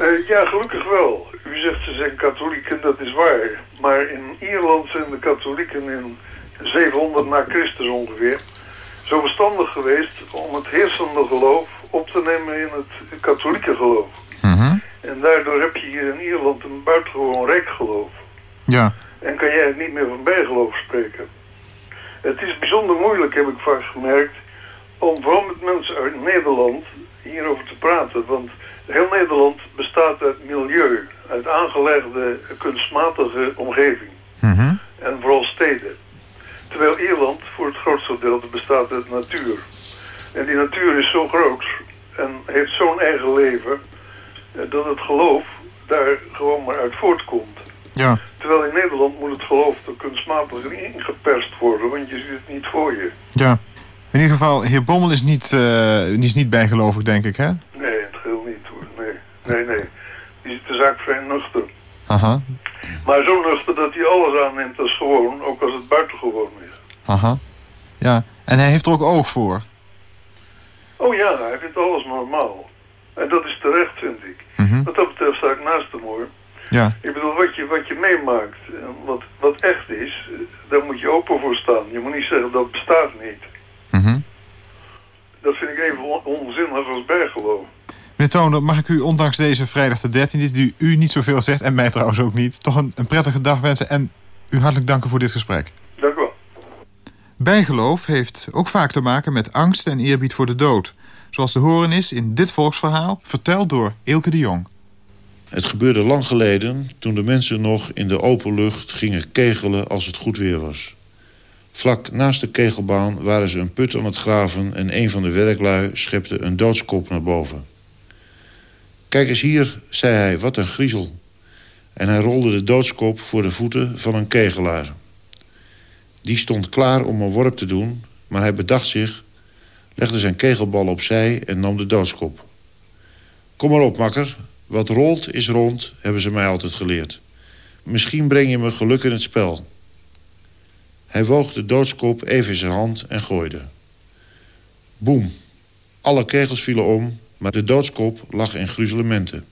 Uh, ja, gelukkig wel. U zegt ze zijn katholieken, dat is waar. Maar in Ierland zijn de katholieken in 700 na Christus ongeveer, zo verstandig geweest om het heersende geloof op te nemen in het katholieke geloof. Mm -hmm. En daardoor heb je hier in Ierland een buitengewoon rijk geloof. Ja. En kan jij niet meer van bijgeloof spreken. Het is bijzonder moeilijk, heb ik vaak gemerkt, om vooral met mensen uit Nederland hierover te praten. Want heel Nederland bestaat uit milieu, uit aangelegde kunstmatige omgeving. Mm -hmm. En vooral steden. Terwijl Ierland voor het grootste deel bestaat uit natuur. En die natuur is zo groot en heeft zo'n eigen leven... dat het geloof daar gewoon maar uit voortkomt. Ja. Terwijl in Nederland moet het geloof er kunstmatig ingeperst worden... want je ziet het niet voor je. Ja. In ieder geval, heer Bommel is niet, uh, die is niet bijgelovig, denk ik, hè? Nee, het geheel niet, hoor. Nee, nee, nee. Die ziet de zaak vrij nuchter. Aha. Maar zo nuchter dat hij alles aanneemt als gewoon, ook als het buitengewoon is. Aha. Ja, en hij heeft er ook oog voor. Oh ja, hij vindt alles normaal. En dat is terecht, vind ik. Mm -hmm. Wat dat betreft sta ik naast hem, hoor. Ja. Ik bedoel, wat je, wat je meemaakt, wat, wat echt is, daar moet je open voor staan. Je moet niet zeggen, dat bestaat niet. Mm -hmm. Dat vind ik even on onzinnig als bijgeloof. Meneer Toner, mag ik u ondanks deze vrijdag de 13e, die u niet zoveel zegt, en mij trouwens ook niet, toch een, een prettige dag wensen en u hartelijk danken voor dit gesprek. Dank u wel. Bijgeloof heeft ook vaak te maken met angst en eerbied voor de dood. Zoals te horen is in dit volksverhaal, verteld door Ilke de Jong. Het gebeurde lang geleden toen de mensen nog in de open lucht gingen kegelen als het goed weer was. Vlak naast de kegelbaan waren ze een put aan het graven... en een van de werklui schepte een doodskop naar boven. Kijk eens hier, zei hij, wat een griezel. En hij rolde de doodskop voor de voeten van een kegelaar. Die stond klaar om een worp te doen, maar hij bedacht zich... legde zijn kegelbal opzij en nam de doodskop. Kom maar op, makker. Wat rolt is rond, hebben ze mij altijd geleerd. Misschien breng je me geluk in het spel. Hij woog de doodskop even in zijn hand en gooide. Boem. Alle kegels vielen om, maar de doodskop lag in gruzelementen.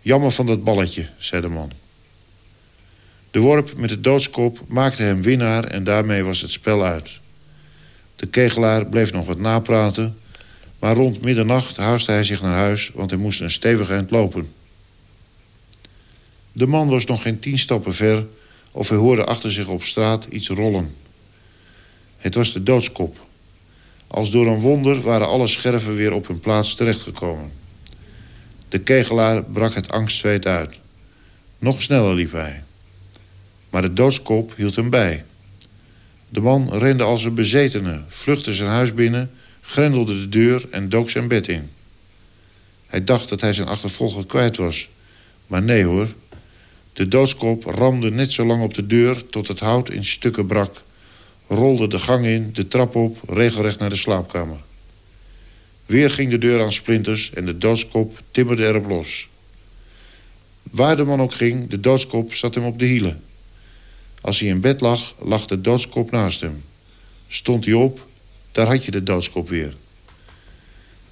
Jammer van dat balletje, zei de man. De worp met de doodskop maakte hem winnaar en daarmee was het spel uit. De kegelaar bleef nog wat napraten... maar rond middernacht haastte hij zich naar huis... want hij moest een stevig eind lopen. De man was nog geen tien stappen ver... of hij hoorde achter zich op straat iets rollen. Het was de doodskop. Als door een wonder waren alle scherven weer op hun plaats terechtgekomen. De kegelaar brak het angstzweet uit. Nog sneller liep hij. Maar de doodskop hield hem bij. De man rende als een bezetene, vluchtte zijn huis binnen... grendelde de deur en dook zijn bed in. Hij dacht dat hij zijn achtervolger kwijt was. Maar nee hoor. De doodskop ramde net zo lang op de deur tot het hout in stukken brak... rolde de gang in, de trap op, regelrecht naar de slaapkamer. Weer ging de deur aan splinters en de doodskop timmerde erop los. Waar de man ook ging, de doodskop zat hem op de hielen. Als hij in bed lag, lag de doodskop naast hem. Stond hij op, daar had je de doodskop weer.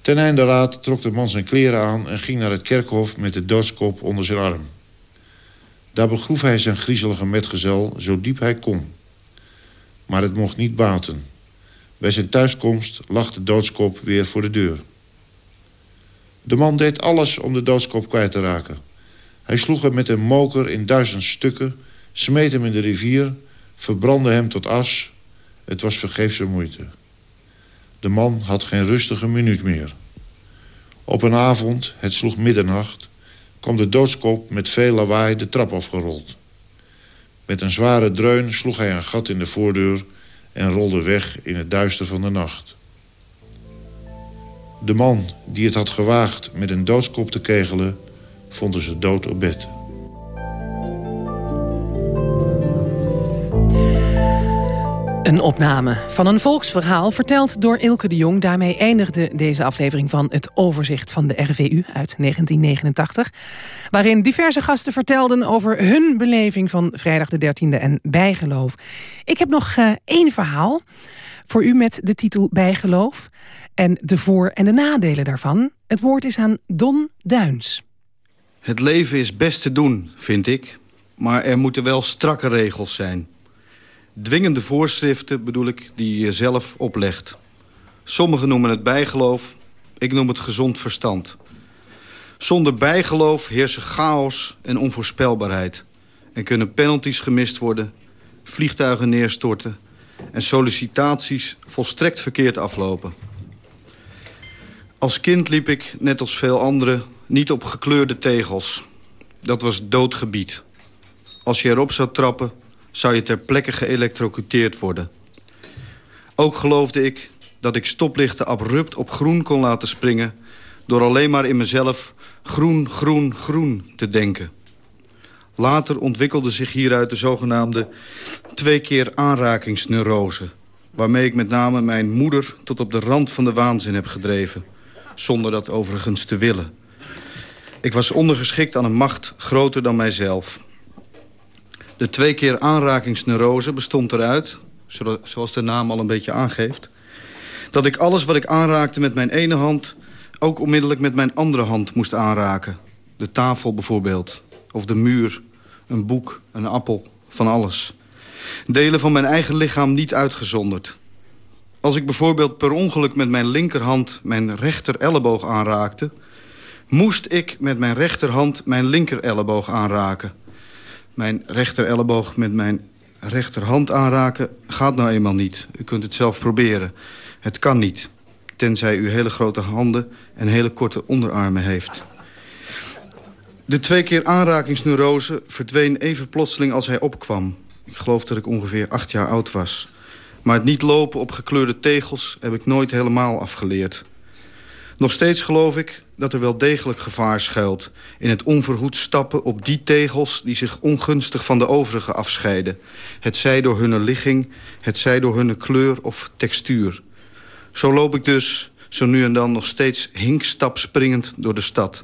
Ten einde raad trok de man zijn kleren aan... en ging naar het kerkhof met de doodskop onder zijn arm. Daar begroef hij zijn griezelige metgezel zo diep hij kon. Maar het mocht niet baten. Bij zijn thuiskomst lag de doodskop weer voor de deur. De man deed alles om de doodskop kwijt te raken. Hij sloeg hem met een moker in duizend stukken smeet hem in de rivier, verbrandde hem tot as. Het was vergeefse moeite. De man had geen rustige minuut meer. Op een avond, het sloeg middernacht... kwam de doodskop met veel lawaai de trap afgerold. Met een zware dreun sloeg hij een gat in de voordeur... en rolde weg in het duister van de nacht. De man die het had gewaagd met een doodskop te kegelen... vonden ze dood op bed. Een opname van een volksverhaal verteld door Ilke de Jong. Daarmee eindigde deze aflevering van het overzicht van de RVU uit 1989. Waarin diverse gasten vertelden over hun beleving van vrijdag de 13e en bijgeloof. Ik heb nog uh, één verhaal voor u met de titel Bijgeloof. En de voor- en de nadelen daarvan. Het woord is aan Don Duins. Het leven is best te doen, vind ik. Maar er moeten wel strakke regels zijn dwingende voorschriften bedoel ik die je zelf oplegt. Sommigen noemen het bijgeloof, ik noem het gezond verstand. Zonder bijgeloof heersen chaos en onvoorspelbaarheid... en kunnen penalties gemist worden, vliegtuigen neerstorten... en sollicitaties volstrekt verkeerd aflopen. Als kind liep ik, net als veel anderen, niet op gekleurde tegels. Dat was doodgebied. Als je erop zou trappen, zou je ter plekke geëlectrocuteerd worden. Ook geloofde ik dat ik stoplichten abrupt op groen kon laten springen... door alleen maar in mezelf groen, groen, groen te denken. Later ontwikkelde zich hieruit de zogenaamde twee keer aanrakingsneurose... waarmee ik met name mijn moeder tot op de rand van de waanzin heb gedreven... zonder dat overigens te willen. Ik was ondergeschikt aan een macht groter dan mijzelf... De twee keer aanrakingsneurose bestond eruit, zoals de naam al een beetje aangeeft... dat ik alles wat ik aanraakte met mijn ene hand... ook onmiddellijk met mijn andere hand moest aanraken. De tafel bijvoorbeeld, of de muur, een boek, een appel, van alles. Delen van mijn eigen lichaam niet uitgezonderd. Als ik bijvoorbeeld per ongeluk met mijn linkerhand mijn rechter elleboog aanraakte... moest ik met mijn rechterhand mijn linker elleboog aanraken mijn rechter elleboog met mijn rechterhand aanraken gaat nou eenmaal niet. U kunt het zelf proberen. Het kan niet, tenzij u hele grote handen en hele korte onderarmen heeft. De twee keer aanrakingsneurose verdween even plotseling als hij opkwam. Ik geloof dat ik ongeveer acht jaar oud was. Maar het niet lopen op gekleurde tegels heb ik nooit helemaal afgeleerd. Nog steeds geloof ik dat er wel degelijk gevaar schuilt... in het onverhoed stappen op die tegels... die zich ongunstig van de overige afscheiden. Het zij door hun ligging, het zij door hun kleur of textuur. Zo loop ik dus zo nu en dan nog steeds hinkstapspringend door de stad.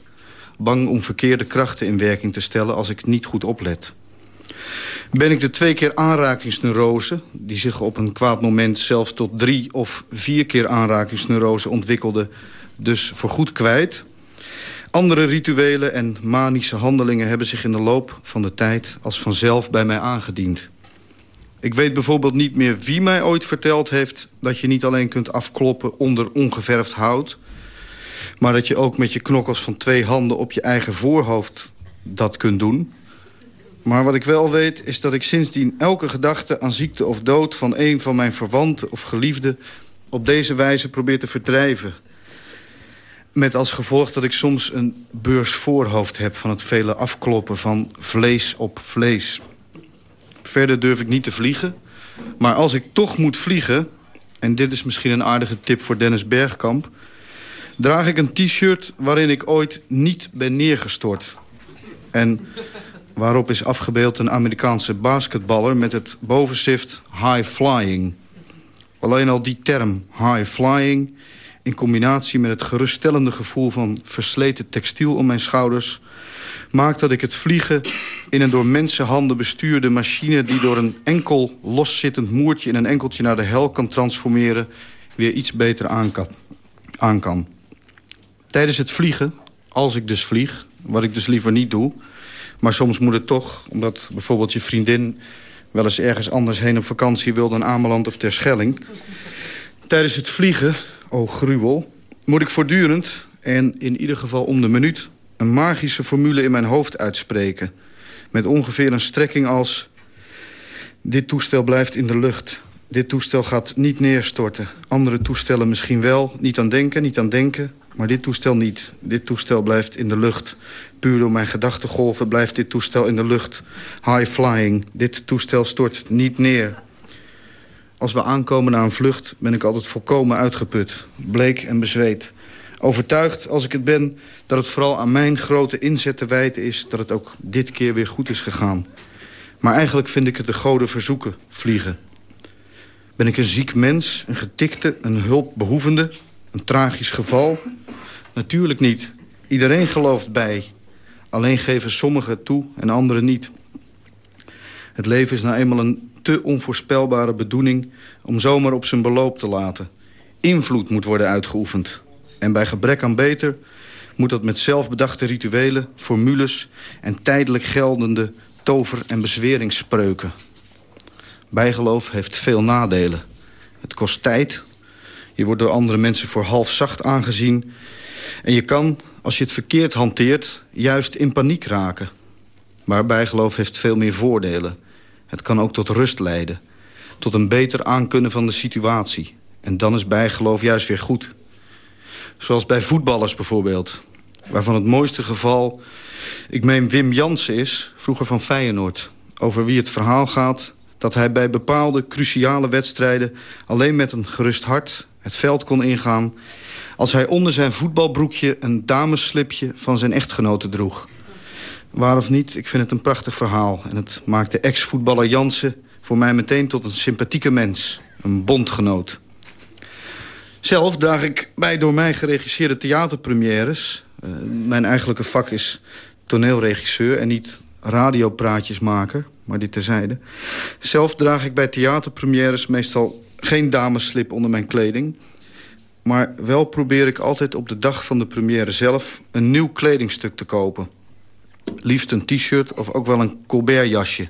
Bang om verkeerde krachten in werking te stellen als ik niet goed oplet. Ben ik de twee keer aanrakingsneurose... die zich op een kwaad moment zelfs tot drie of vier keer aanrakingsneurose ontwikkelde... dus voorgoed kwijt... Andere rituelen en manische handelingen hebben zich in de loop van de tijd als vanzelf bij mij aangediend. Ik weet bijvoorbeeld niet meer wie mij ooit verteld heeft... dat je niet alleen kunt afkloppen onder ongeverfd hout... maar dat je ook met je knokkels van twee handen op je eigen voorhoofd dat kunt doen. Maar wat ik wel weet is dat ik sindsdien elke gedachte aan ziekte of dood... van een van mijn verwanten of geliefden op deze wijze probeer te verdrijven... Met als gevolg dat ik soms een beursvoorhoofd heb... van het vele afkloppen van vlees op vlees. Verder durf ik niet te vliegen. Maar als ik toch moet vliegen... en dit is misschien een aardige tip voor Dennis Bergkamp... draag ik een t-shirt waarin ik ooit niet ben neergestort. En waarop is afgebeeld een Amerikaanse basketballer... met het bovenstift high flying. Alleen al die term high flying in combinatie met het geruststellende gevoel van versleten textiel om mijn schouders... maakt dat ik het vliegen in een door mensenhanden bestuurde machine... die door een enkel loszittend moertje in een enkeltje naar de hel kan transformeren... weer iets beter aan kan. Tijdens het vliegen, als ik dus vlieg, wat ik dus liever niet doe... maar soms moet het toch, omdat bijvoorbeeld je vriendin... wel eens ergens anders heen op vakantie wil dan Ameland of Terschelling... Tijdens het vliegen oh gruwel, moet ik voortdurend en in ieder geval om de minuut... een magische formule in mijn hoofd uitspreken. Met ongeveer een strekking als... Dit toestel blijft in de lucht. Dit toestel gaat niet neerstorten. Andere toestellen misschien wel. Niet aan denken, niet aan denken. Maar dit toestel niet. Dit toestel blijft in de lucht. Puur door mijn gedachtegolven blijft dit toestel in de lucht. High flying. Dit toestel stort niet neer. Als we aankomen na een vlucht ben ik altijd volkomen uitgeput. Bleek en bezweet. Overtuigd als ik het ben dat het vooral aan mijn grote inzet te wijten is... dat het ook dit keer weer goed is gegaan. Maar eigenlijk vind ik het de goden verzoeken, vliegen. Ben ik een ziek mens, een getikte, een hulpbehoevende, een tragisch geval? Natuurlijk niet. Iedereen gelooft bij. Alleen geven sommigen toe en anderen niet. Het leven is nou eenmaal een te onvoorspelbare bedoeling om zomaar op zijn beloop te laten. Invloed moet worden uitgeoefend. En bij gebrek aan beter moet dat met zelfbedachte rituelen, formules... en tijdelijk geldende tover- en bezweringsspreuken. Bijgeloof heeft veel nadelen. Het kost tijd. Je wordt door andere mensen voor half zacht aangezien. En je kan, als je het verkeerd hanteert, juist in paniek raken. Maar bijgeloof heeft veel meer voordelen. Het kan ook tot rust leiden. Tot een beter aankunnen van de situatie. En dan is bijgeloof juist weer goed. Zoals bij voetballers bijvoorbeeld. Waarvan het mooiste geval, ik meen Wim Jansen is, vroeger van Feyenoord. Over wie het verhaal gaat dat hij bij bepaalde cruciale wedstrijden... alleen met een gerust hart het veld kon ingaan... als hij onder zijn voetbalbroekje een damesslipje van zijn echtgenote droeg. Waar of niet, ik vind het een prachtig verhaal. En het maakt de ex-voetballer Jansen voor mij meteen tot een sympathieke mens. Een bondgenoot. Zelf draag ik bij door mij geregisseerde theaterpremières. Uh, mijn eigenlijke vak is toneelregisseur en niet radiopraatjesmaker, maar dit terzijde. Zelf draag ik bij theaterpremières meestal geen dameslip onder mijn kleding. Maar wel probeer ik altijd op de dag van de première zelf een nieuw kledingstuk te kopen. Liefst een t-shirt of ook wel een Colbert-jasje.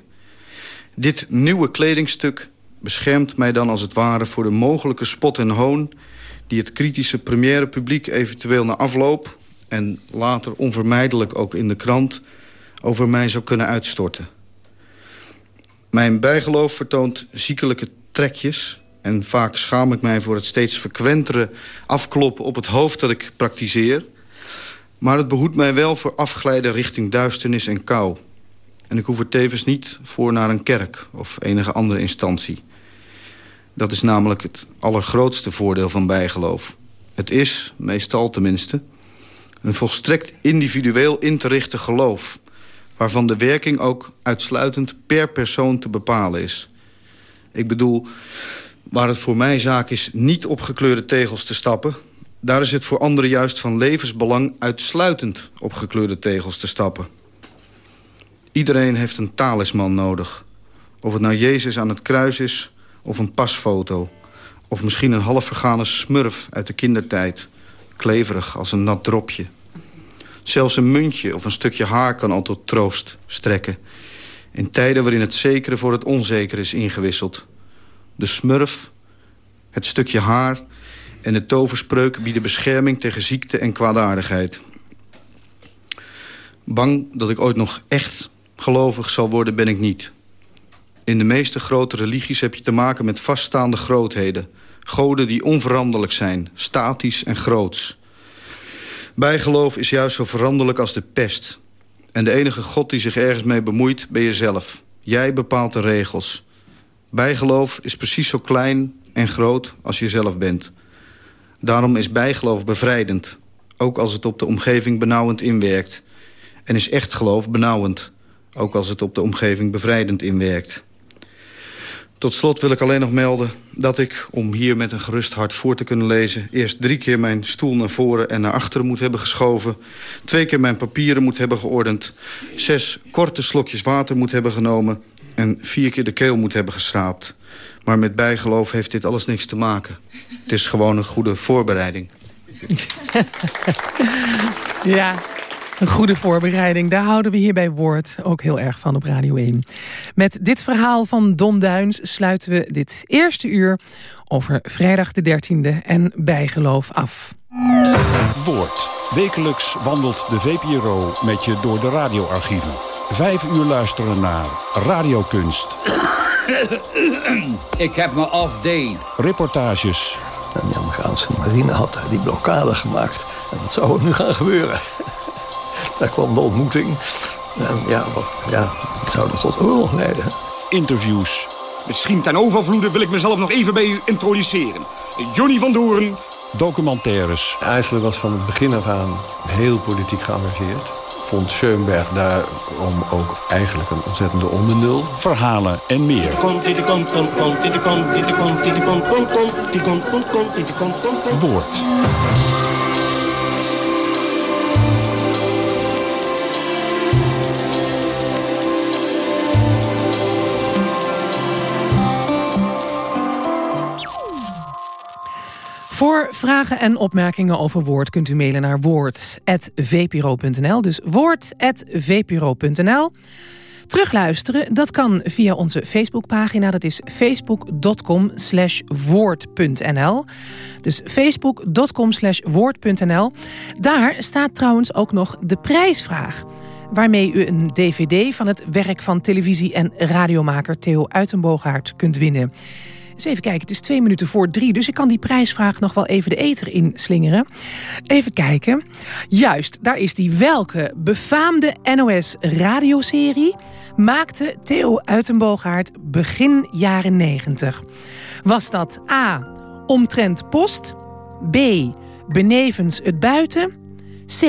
Dit nieuwe kledingstuk beschermt mij dan als het ware... voor de mogelijke spot en hoon... die het kritische première publiek eventueel na afloop... en later onvermijdelijk ook in de krant... over mij zou kunnen uitstorten. Mijn bijgeloof vertoont ziekelijke trekjes... en vaak schaam ik mij voor het steeds frequentere afkloppen op het hoofd dat ik praktiseer... Maar het behoedt mij wel voor afglijden richting duisternis en kou. En ik hoef er tevens niet voor naar een kerk of enige andere instantie. Dat is namelijk het allergrootste voordeel van bijgeloof. Het is, meestal tenminste, een volstrekt individueel in te richten geloof... waarvan de werking ook uitsluitend per persoon te bepalen is. Ik bedoel, waar het voor mij zaak is niet op gekleurde tegels te stappen... Daar is het voor anderen juist van levensbelang uitsluitend op gekleurde tegels te stappen. Iedereen heeft een talisman nodig. Of het nou Jezus aan het kruis is of een pasfoto. Of misschien een half vergane smurf uit de kindertijd. Kleverig als een nat dropje. Zelfs een muntje of een stukje haar kan al tot troost strekken. In tijden waarin het zekere voor het onzekere is ingewisseld. De smurf, het stukje haar en de toverspreuk bieden bescherming tegen ziekte en kwaadaardigheid. Bang dat ik ooit nog echt gelovig zal worden, ben ik niet. In de meeste grote religies heb je te maken met vaststaande grootheden. Goden die onveranderlijk zijn, statisch en groots. Bijgeloof is juist zo veranderlijk als de pest. En de enige God die zich ergens mee bemoeit, ben jezelf. Jij bepaalt de regels. Bijgeloof is precies zo klein en groot als je zelf bent. Daarom is bijgeloof bevrijdend. Ook als het op de omgeving benauwend inwerkt. En is echt geloof benauwend. Ook als het op de omgeving bevrijdend inwerkt. Tot slot wil ik alleen nog melden dat ik, om hier met een gerust hart voor te kunnen lezen... eerst drie keer mijn stoel naar voren en naar achteren moet hebben geschoven... twee keer mijn papieren moet hebben geordend... zes korte slokjes water moet hebben genomen... en vier keer de keel moet hebben geschraapt. Maar met bijgeloof heeft dit alles niks te maken. Het is gewoon een goede voorbereiding. [LAUGHS] Ja, een goede voorbereiding. Daar houden we hier bij Woord ook heel erg van op Radio 1. Met dit verhaal van Don Duins sluiten we dit eerste uur... over vrijdag de 13e en bijgeloof af. Woord. Wekelijks wandelt de VPRO met je door de radioarchieven. Vijf uur luisteren naar radiokunst. Ik heb me off day. Reportages. En de Amerikaanse marine had die blokkade gemaakt. En wat zou er nu gaan gebeuren? [LAUGHS] Daar kwam de ontmoeting. En ja, wat, ja zou dat tot oorlog leiden? Interviews. Misschien ten overvloede wil ik mezelf nog even bij u introduceren. Johnny van Doorn. Documentaires. IJsselen was van het begin af aan heel politiek geëngageerd. Vond Schoenberg daarom ook eigenlijk een ontzettende ondernul. Verhalen en meer. Woord. Voor vragen en opmerkingen over Woord kunt u mailen naar woord.vpro.nl. Dus woord.vpro.nl. Terugluisteren, dat kan via onze Facebookpagina. Dat is facebook.com slash woord.nl. Dus facebook.com slash woord.nl. Daar staat trouwens ook nog de prijsvraag waarmee u een dvd van het werk van televisie- en radiomaker Theo Uitenboogaard kunt winnen. Even kijken, het is twee minuten voor drie, dus ik kan die prijsvraag nog wel even de eter inslingeren. Even kijken. Juist, daar is die. Welke befaamde NOS-radioserie maakte Theo Uitenboogaard begin jaren 90? Was dat A. Omtrent Post, B. Benevens het Buiten, C.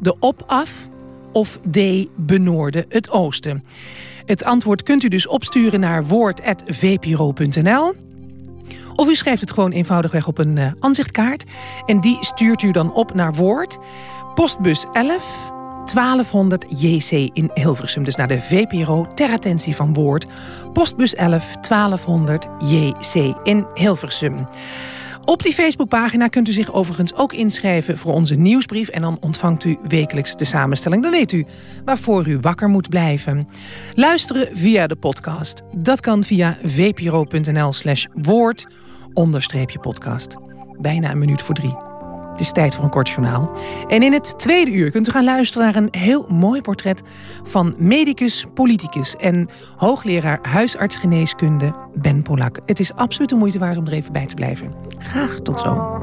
De Op-Af of D. Benoorden het Oosten? Het antwoord kunt u dus opsturen naar woord.vpro.nl. Of u schrijft het gewoon eenvoudigweg op een uh, aanzichtkaart. En die stuurt u dan op naar Woord. Postbus 11 1200 JC in Hilversum. Dus naar de VPRO ter attentie van Woord. Postbus 11 1200 JC in Hilversum. Op die Facebookpagina kunt u zich overigens ook inschrijven voor onze nieuwsbrief. En dan ontvangt u wekelijks de samenstelling. Dan weet u waarvoor u wakker moet blijven. Luisteren via de podcast. Dat kan via vpro.nl slash woord onderstreepje podcast. Bijna een minuut voor drie. Het is tijd voor een kort journaal. En in het tweede uur kunt u gaan luisteren naar een heel mooi portret van medicus, politicus en hoogleraar huisartsgeneeskunde Ben Polak. Het is absoluut de moeite waard om er even bij te blijven. Graag tot zo.